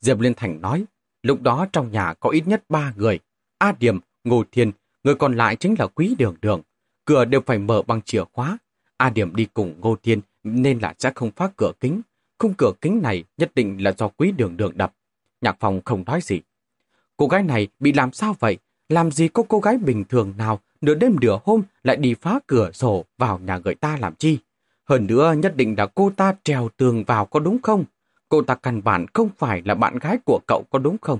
Diệp Liên Thành nói, lúc đó trong nhà có ít nhất ba người. A Điểm, Ngô Thiên, người còn lại chính là Quý Đường Đường. Cửa đều phải mở bằng chìa khóa. A Điểm đi cùng Ngô Thiên nên là sẽ không phá cửa kính. Khung cửa kính này nhất định là do quý đường đường đập. Nhạc phòng không nói gì. Cô gái này bị làm sao vậy? Làm gì có cô gái bình thường nào nửa đêm nửa hôm lại đi phá cửa sổ vào nhà người ta làm chi? Hơn nữa nhất định là cô ta trèo tường vào có đúng không? Cô ta căn bản không phải là bạn gái của cậu có đúng không?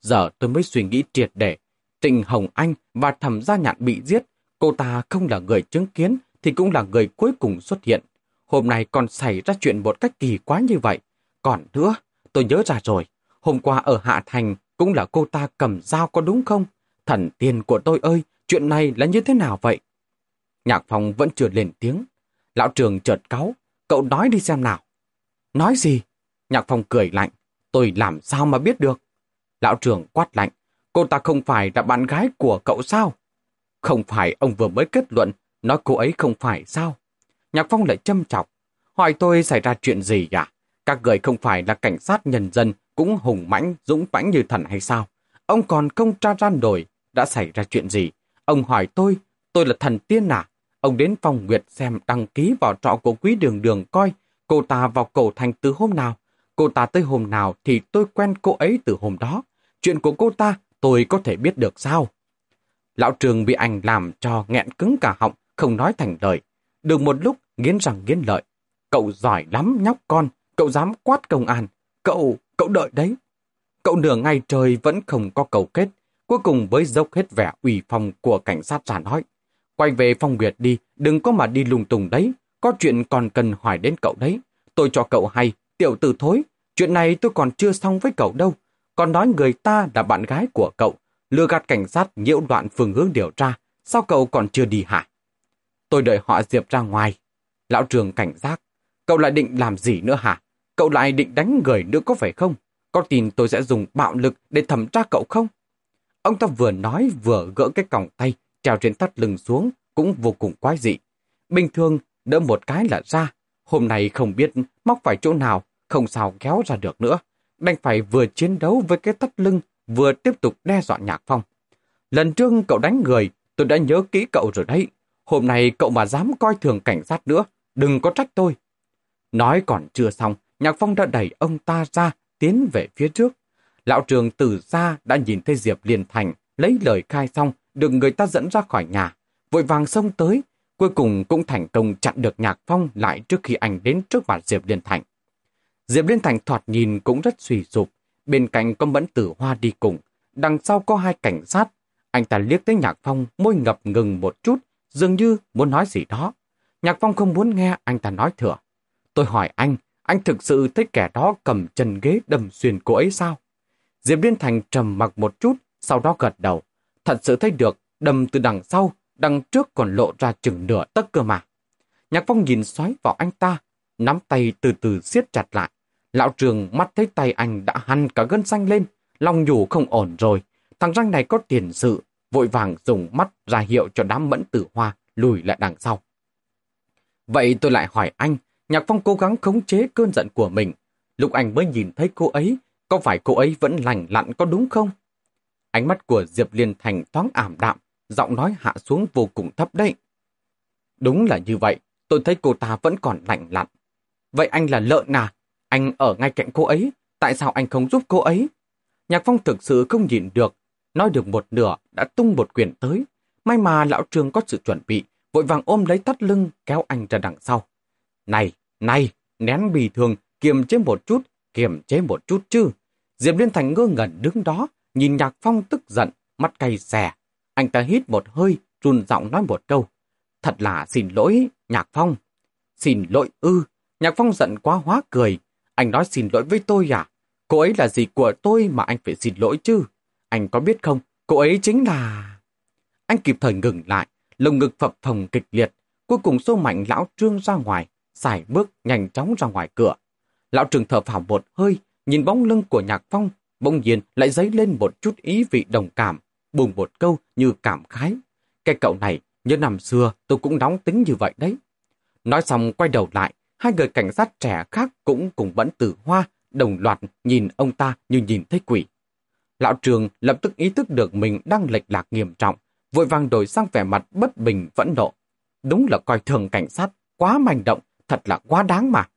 Giờ tôi mới suy nghĩ triệt để. Trịnh Hồng Anh và thẩm gia nhạn bị giết. Cô ta không là người chứng kiến thì cũng là người cuối cùng xuất hiện hôm nay còn xảy ra chuyện một cách kỳ quá như vậy. Còn nữa, tôi nhớ ra rồi, hôm qua ở Hạ Thành cũng là cô ta cầm dao có đúng không? Thần tiên của tôi ơi, chuyện này là như thế nào vậy? Nhạc phòng vẫn chưa lên tiếng. Lão trường chợt cáu, cậu nói đi xem nào. Nói gì? Nhạc phong cười lạnh, tôi làm sao mà biết được? Lão trường quát lạnh, cô ta không phải là bạn gái của cậu sao? Không phải ông vừa mới kết luận, nói cô ấy không phải sao? Nhạc Phong lại châm chọc. Hỏi tôi xảy ra chuyện gì à? Các người không phải là cảnh sát nhân dân cũng hùng mãnh, dũng mãnh như thần hay sao? Ông còn không tra ra nổi đã xảy ra chuyện gì? Ông hỏi tôi, tôi là thần tiên à? Ông đến phòng Nguyệt xem đăng ký vào trọ của quý đường đường coi cô ta vào cổ thành từ hôm nào. Cô ta tới hôm nào thì tôi quen cô ấy từ hôm đó. Chuyện của cô ta tôi có thể biết được sao? Lão trường bị anh làm cho nghẹn cứng cả họng, không nói thành lời. Được một lúc, nghiến răng nghiến lợi. Cậu giỏi lắm nhóc con, cậu dám quát công an. Cậu, cậu đợi đấy. Cậu nửa ngày trời vẫn không có cầu kết, cuối cùng với dốc hết vẻ ủy phong của cảnh sát giả nói. Quay về phong nguyệt đi, đừng có mà đi lung tung đấy, có chuyện còn cần hỏi đến cậu đấy. Tôi cho cậu hay, tiểu tử thối, chuyện này tôi còn chưa xong với cậu đâu. Còn nói người ta là bạn gái của cậu, lừa gạt cảnh sát nhiễu đoạn phương hướng điều tra, sao cậu còn chưa đi hả? Tôi đợi họ Diệp ra ngoài. Lão trường cảnh giác, cậu lại định làm gì nữa hả? Cậu lại định đánh người nữa có phải không? Có tin tôi sẽ dùng bạo lực để thẩm tra cậu không? Ông ta vừa nói vừa gỡ cái còng tay treo trên tắt lưng xuống cũng vô cùng quái dị. Bình thường đỡ một cái là ra, hôm nay không biết móc phải chỗ nào, không sao kéo ra được nữa. Đành phải vừa chiến đấu với cái tắt lưng, vừa tiếp tục đe dọa Nhạc Phong. Lần trước cậu đánh người, tôi đã nhớ kỹ cậu rồi đấy. Hôm nay cậu mà dám coi thường cảnh sát nữa, đừng có trách tôi. Nói còn chưa xong, Nhạc Phong đã đẩy ông ta ra, tiến về phía trước. Lão trường từ xa đã nhìn thấy Diệp liền thành, lấy lời khai xong, được người ta dẫn ra khỏi nhà. Vội vàng xông tới, cuối cùng cũng thành công chặn được Nhạc Phong lại trước khi anh đến trước mặt Diệp Liên Thành. Diệp Liên Thành thoạt nhìn cũng rất suy sụp, bên cạnh có mẫn tử hoa đi cùng, đằng sau có hai cảnh sát. Anh ta liếc tới Nhạc Phong, môi ngập ngừng một chút, dường như muốn nói gì đó. Nhạc Phong không muốn nghe anh ta nói thừa. Tôi hỏi anh, anh thực sự thấy kẻ đó cầm chân ghế đâm xuyên cô ấy sao? Diệp Liên Thành trầm mặc một chút, sau đó gật đầu. Thật sự thấy được, đâm từ đằng sau, đằng trước còn lộ ra chừng nửa tấc cơ mà. Nhạc Phong nhìn xoáy vào anh ta, nắm tay từ từ siết chặt lại. Lão trường mắt thấy tay anh đã hằn cả gân xanh lên, lòng nhủ không ổn rồi. Thằng răng này có tiền sự, vội vàng dùng mắt ra hiệu cho đám mẫn tử hoa lùi lại đằng sau. Vậy tôi lại hỏi anh, Nhạc Phong cố gắng khống chế cơn giận của mình. Lúc anh mới nhìn thấy cô ấy, có phải cô ấy vẫn lành lặn có đúng không? Ánh mắt của Diệp Liên Thành thoáng ảm đạm, giọng nói hạ xuống vô cùng thấp đấy. Đúng là như vậy, tôi thấy cô ta vẫn còn lạnh lặn. Vậy anh là lợn à? Anh ở ngay cạnh cô ấy, tại sao anh không giúp cô ấy? Nhạc Phong thực sự không nhìn được, nói được một nửa đã tung một quyền tới. May mà lão trường có sự chuẩn bị, vội vàng ôm lấy tắt lưng kéo anh ra đằng sau. Này, này, nén bì thường, kiềm chế một chút, kiềm chế một chút chứ. Diệp Liên Thành ngơ ngẩn đứng đó, nhìn Nhạc Phong tức giận, mắt cay xè. Anh ta hít một hơi, run giọng nói một câu. Thật là xin lỗi, Nhạc Phong. Xin lỗi ư. Nhạc Phong giận quá hóa cười. Anh nói xin lỗi với tôi à? Cô ấy là gì của tôi mà anh phải xin lỗi chứ? Anh có biết không, cô ấy chính là... Anh kịp thời ngừng lại, lồng ngực phập phồng kịch liệt. Cuối cùng xô mạnh lão trương ra ngoài, xài bước nhanh chóng ra ngoài cửa. Lão trương thở phào một hơi, nhìn bóng lưng của Nhạc Phong, bỗng nhiên lại dấy lên một chút ý vị đồng cảm, bùng một câu như cảm khái. Cái cậu này, như năm xưa tôi cũng nóng tính như vậy đấy. Nói xong quay đầu lại, hai người cảnh sát trẻ khác cũng cùng vẫn tử hoa, đồng loạt nhìn ông ta như nhìn thấy quỷ. Lão trường lập tức ý thức được mình đang lệch lạc nghiêm trọng, vội vàng đổi sang vẻ mặt bất bình vẫn nộ. Đúng là coi thường cảnh sát, quá manh động, thật là quá đáng mà.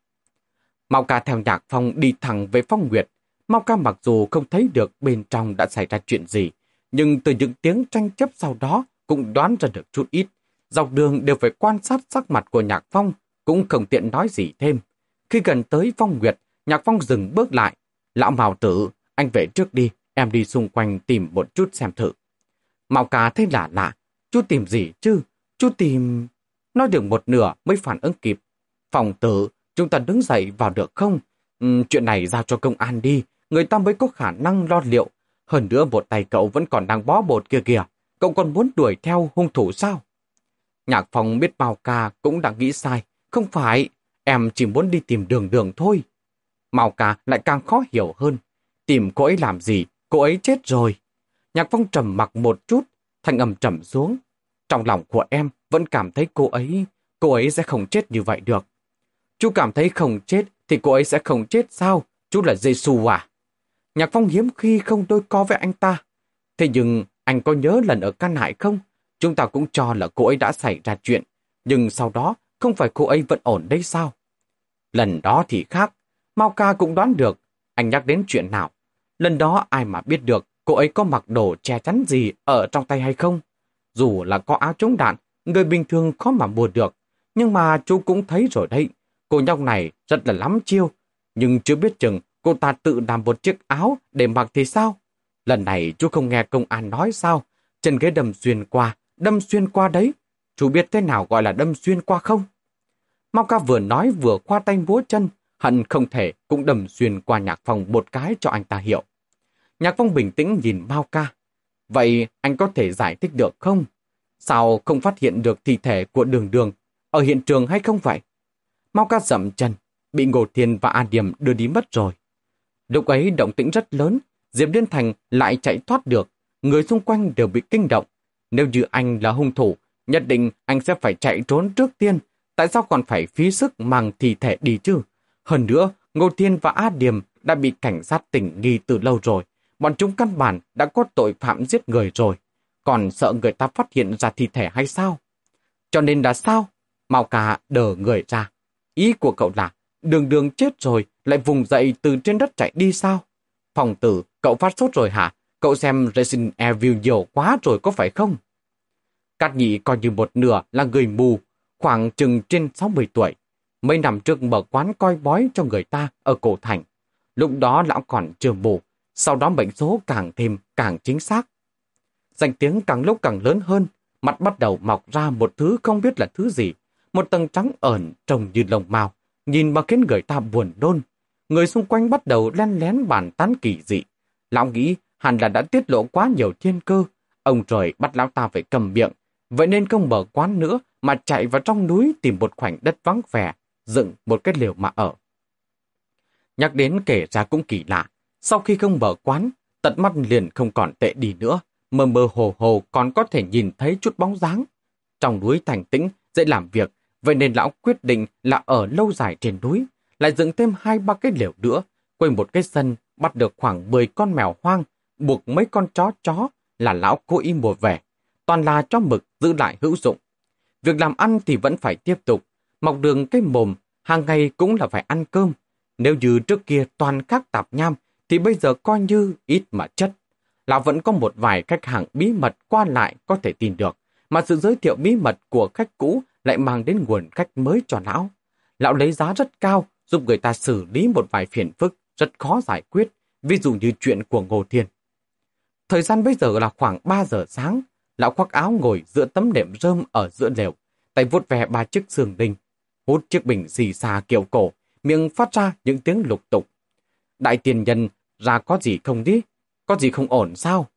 Mau ca theo nhạc phong đi thẳng về phong nguyệt. Mau ca mặc dù không thấy được bên trong đã xảy ra chuyện gì, nhưng từ những tiếng tranh chấp sau đó cũng đoán ra được chút ít. Dọc đường đều phải quan sát sắc mặt của nhạc phong, cũng không tiện nói gì thêm. Khi gần tới phong nguyệt, nhạc phong dừng bước lại. Lão Mào tử, anh về trước đi, em đi xung quanh tìm một chút xem thử. Mào cá thấy lạ lạ, chú tìm gì chứ? Chú tìm... Nói được một nửa mới phản ứng kịp. Phòng tử, chúng ta đứng dậy vào được không? Ừ, chuyện này giao cho công an đi, người ta mới có khả năng lo liệu. Hơn nữa một tay cậu vẫn còn đang bó bột kia kìa, cậu còn muốn đuổi theo hung thủ sao? Nhạc phòng biết bao ca cũng đã nghĩ sai, không phải, em chỉ muốn đi tìm đường đường thôi. Mao ca lại càng khó hiểu hơn, tìm cô ấy làm gì, cô ấy chết rồi. Nhạc phong trầm mặc một chút, thanh âm trầm xuống. Trong lòng của em vẫn cảm thấy cô ấy, cô ấy sẽ không chết như vậy được. Chú cảm thấy không chết thì cô ấy sẽ không chết sao? Chú là giê à? Nhạc Phong hiếm khi không đôi co với anh ta. Thế nhưng anh có nhớ lần ở căn hải không? Chúng ta cũng cho là cô ấy đã xảy ra chuyện. Nhưng sau đó không phải cô ấy vẫn ổn đấy sao? Lần đó thì khác. Mao ca cũng đoán được. Anh nhắc đến chuyện nào? Lần đó ai mà biết được cô ấy có mặc đồ che chắn gì ở trong tay hay không? Dù là có áo chống đạn, người bình thường khó mà mua được. Nhưng mà chú cũng thấy rồi đấy, cô nhóc này rất là lắm chiêu. Nhưng chưa biết chừng cô ta tự làm một chiếc áo để mặc thì sao? Lần này chú không nghe công an nói sao? Chân ghế đâm xuyên qua, đâm xuyên qua đấy. Chú biết thế nào gọi là đâm xuyên qua không? Mau ca vừa nói vừa khoa tay múa chân, hận không thể cũng đâm xuyên qua nhạc phòng một cái cho anh ta hiểu. Nhạc phong bình tĩnh nhìn Mao ca. Vậy anh có thể giải thích được không? Sao không phát hiện được thi thể của đường đường ở hiện trường hay không vậy? Mao ca dậm chân, bị Ngô Thiên và A Điểm đưa đi mất rồi. Lúc ấy động tĩnh rất lớn, Diệp Liên Thành lại chạy thoát được, người xung quanh đều bị kinh động. Nếu như anh là hung thủ, nhất định anh sẽ phải chạy trốn trước tiên. Tại sao còn phải phí sức mang thi thể đi chứ? Hơn nữa, Ngô Thiên và A Điềm đã bị cảnh sát tỉnh nghi từ lâu rồi. Bọn chúng căn bản đã có tội phạm giết người rồi. Còn sợ người ta phát hiện ra thi thể hay sao? Cho nên là sao? Mao cả đờ người ra. Ý của cậu là, đường đường chết rồi, lại vùng dậy từ trên đất chạy đi sao? Phòng tử, cậu phát sốt rồi hả? Cậu xem Resident Evil nhiều quá rồi có phải không? Cát nhị coi như một nửa là người mù, khoảng chừng trên 60 tuổi. Mấy năm trước mở quán coi bói cho người ta ở cổ thành. Lúc đó lão còn chưa mù, sau đó bệnh số càng thêm càng chính xác. Danh tiếng càng lúc càng lớn hơn, mặt bắt đầu mọc ra một thứ không biết là thứ gì. Một tầng trắng ẩn trông như lồng màu, nhìn mà khiến người ta buồn đôn. Người xung quanh bắt đầu len lén bàn tán kỳ dị. Lão nghĩ hẳn là đã tiết lộ quá nhiều thiên cơ. Ông trời bắt lão ta phải cầm miệng. Vậy nên không mở quán nữa mà chạy vào trong núi tìm một khoảnh đất vắng vẻ, dựng một cái liều mà ở. Nhắc đến kể ra cũng kỳ lạ. Sau khi không mở quán, tận mắt liền không còn tệ đi nữa. Mơ mơ hồ hồ còn có thể nhìn thấy chút bóng dáng. Trong núi thành tĩnh, dễ làm việc, vậy nên lão quyết định là ở lâu dài trên núi, lại dựng thêm hai ba cái liều nữa, quay một cái sân, bắt được khoảng 10 con mèo hoang, buộc mấy con chó chó là lão cố ý mua về. Toàn là cho mực giữ lại hữu dụng. Việc làm ăn thì vẫn phải tiếp tục. Mọc đường cái mồm, hàng ngày cũng là phải ăn cơm. Nếu như trước kia toàn các tạp nham, thì bây giờ coi như ít mà chất. Lão vẫn có một vài khách hàng bí mật qua lại có thể tìm được, mà sự giới thiệu bí mật của khách cũ lại mang đến nguồn khách mới cho lão. Lão lấy giá rất cao, giúp người ta xử lý một vài phiền phức rất khó giải quyết, ví dụ như chuyện của Ngô Thiên. Thời gian bây giờ là khoảng 3 giờ sáng, lão khoác áo ngồi giữa tấm đệm rơm ở giữa lều, tay vuốt ve ba chiếc xương đinh, hút chiếc bình xì xà kiểu cổ, miệng phát ra những tiếng lục tục. Đại tiền nhân ra có gì không đi? Có gì không ổn sao?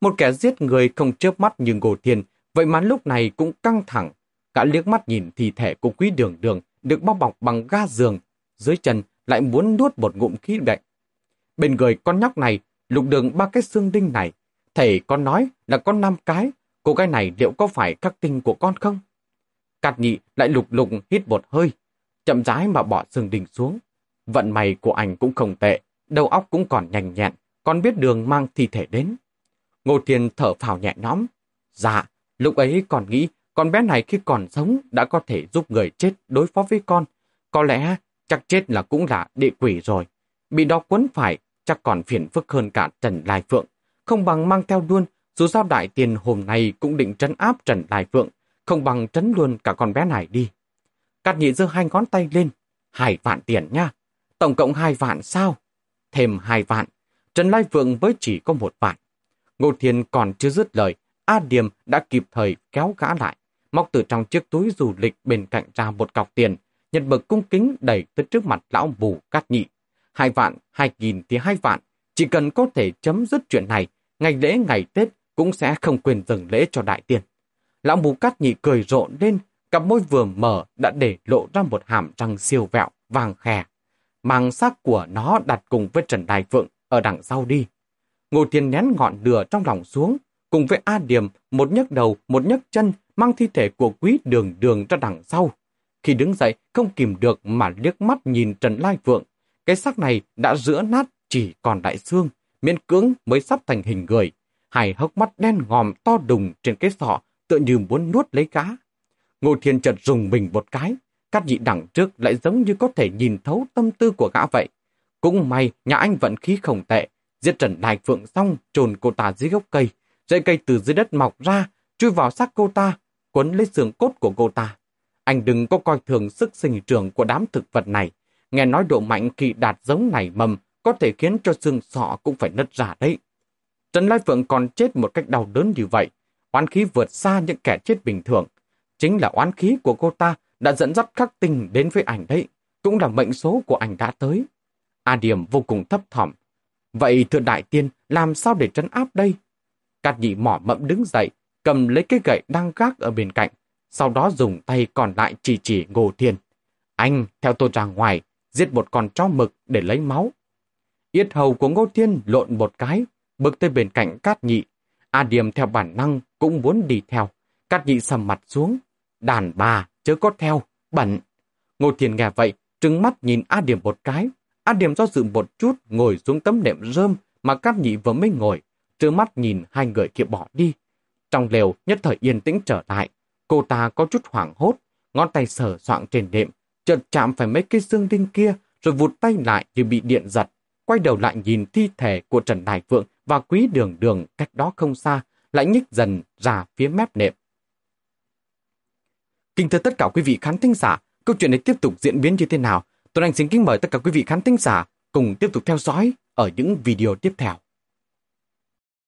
Một kẻ giết người không chớp mắt như Ngô Thiên, vậy mà lúc này cũng căng thẳng. Cả liếc mắt nhìn thi thể của quý đường đường được bao bọc bằng ga giường, dưới chân lại muốn nuốt một ngụm khí lạnh. Bên người con nhóc này, lục đường ba cái xương đinh này, thầy con nói là con năm cái, cô gái này liệu có phải các tinh của con không? Cát nhị lại lục lục hít một hơi, chậm rãi mà bỏ xương đinh xuống. Vận may của anh cũng không tệ, đầu óc cũng còn nhanh nhẹn, còn biết đường mang thi thể đến. Ngô Thiên thở phào nhẹ nhõm. Dạ, lúc ấy còn nghĩ con bé này khi còn sống đã có thể giúp người chết đối phó với con. Có lẽ chắc chết là cũng là địa quỷ rồi. Bị đó quấn phải chắc còn phiền phức hơn cả Trần Lai Phượng. Không bằng mang theo luôn, dù sao đại tiền hôm nay cũng định trấn áp Trần Lai Phượng, không bằng trấn luôn cả con bé này đi. Cát nhị giơ hai ngón tay lên. Hai vạn tiền nha. Tổng cộng hai vạn sao? Thêm hai vạn. Trần Lai Phượng mới chỉ có một vạn. Ngô Thiên còn chưa dứt lời, A Điềm đã kịp thời kéo gã lại, móc từ trong chiếc túi du lịch bên cạnh ra một cọc tiền, nhân bực cung kính đẩy tới trước mặt lão bù cát nhị. Hai vạn, hai nghìn thì hai vạn, chỉ cần có thể chấm dứt chuyện này, ngày lễ ngày Tết cũng sẽ không quên dừng lễ cho đại tiền. Lão bù cát nhị cười rộn lên, cặp môi vừa mở đã để lộ ra một hàm răng siêu vẹo, vàng khè. Màng sắc của nó đặt cùng với Trần Đại Phượng ở đằng sau đi. Ngô Thiên nén ngọn lửa trong lòng xuống, cùng với A Điểm một nhấc đầu, một nhấc chân mang thi thể của quý đường đường ra đằng sau. Khi đứng dậy, không kìm được mà liếc mắt nhìn Trần Lai Phượng. Cái xác này đã rữa nát chỉ còn đại xương, miễn cưỡng mới sắp thành hình người. Hải hốc mắt đen ngòm to đùng trên cái sọ, tựa như muốn nuốt lấy cá. Ngô Thiên chợt rùng mình một cái, các nhị đẳng trước lại giống như có thể nhìn thấu tâm tư của gã vậy. Cũng may nhà anh vận khí không tệ, giết Trần Đại Phượng xong trồn cô ta dưới gốc cây, rễ cây từ dưới đất mọc ra, chui vào xác cô ta. quấn lấy xương cốt của cô ta. Anh đừng có coi thường sức sinh trưởng của đám thực vật này. Nghe nói độ mạnh khi đạt giống này mầm có thể khiến cho xương sọ cũng phải nứt ra đấy. Trần Lai Phượng còn chết một cách đau đớn như vậy. Oán khí vượt xa những kẻ chết bình thường. Chính là oán khí của cô ta đã dẫn dắt khắc tình đến với ảnh đấy. Cũng là mệnh số của anh đã tới. A Điểm vô cùng thấp thỏm. Vậy thưa đại tiên, làm sao để trấn áp đây? Cát nhị mỏ mẫm đứng dậy, cầm lấy cái gậy đang gác ở bên cạnh, sau đó dùng tay còn lại chỉ chỉ Ngô Thiên. Anh, theo tôi ra ngoài, giết một con chó mực để lấy máu. Yết hầu của Ngô Thiên lộn một cái, bước tới bên cạnh Cát Nhị. A Điềm theo bản năng cũng muốn đi theo. Cát Nhị sầm mặt xuống. Đàn bà, chớ có theo, bẩn. Ngô Thiên nghe vậy, trừng mắt nhìn A Điềm một cái. A Điềm do dự một chút, ngồi xuống tấm nệm rơm mà Cát Nhị vừa mới ngồi, trơ mắt nhìn hai người kia bỏ đi. Trong lều nhất thời yên tĩnh trở lại, cô ta có chút hoảng hốt, ngón tay sờ soạng trên đệm, chợt chạm phải mấy cây xương đinh kia, rồi vụt tay lại như bị điện giật, quay đầu lại nhìn thi thể của Trần Đại Phượng và quý đường đường cách đó không xa, lại nhích dần ra phía mép nệm. Kính thưa tất cả quý vị khán thính giả, câu chuyện này tiếp tục diễn biến như thế nào? Tuấn Anh xin kính mời tất cả quý vị khán thính giả cùng tiếp tục theo dõi ở những video tiếp theo.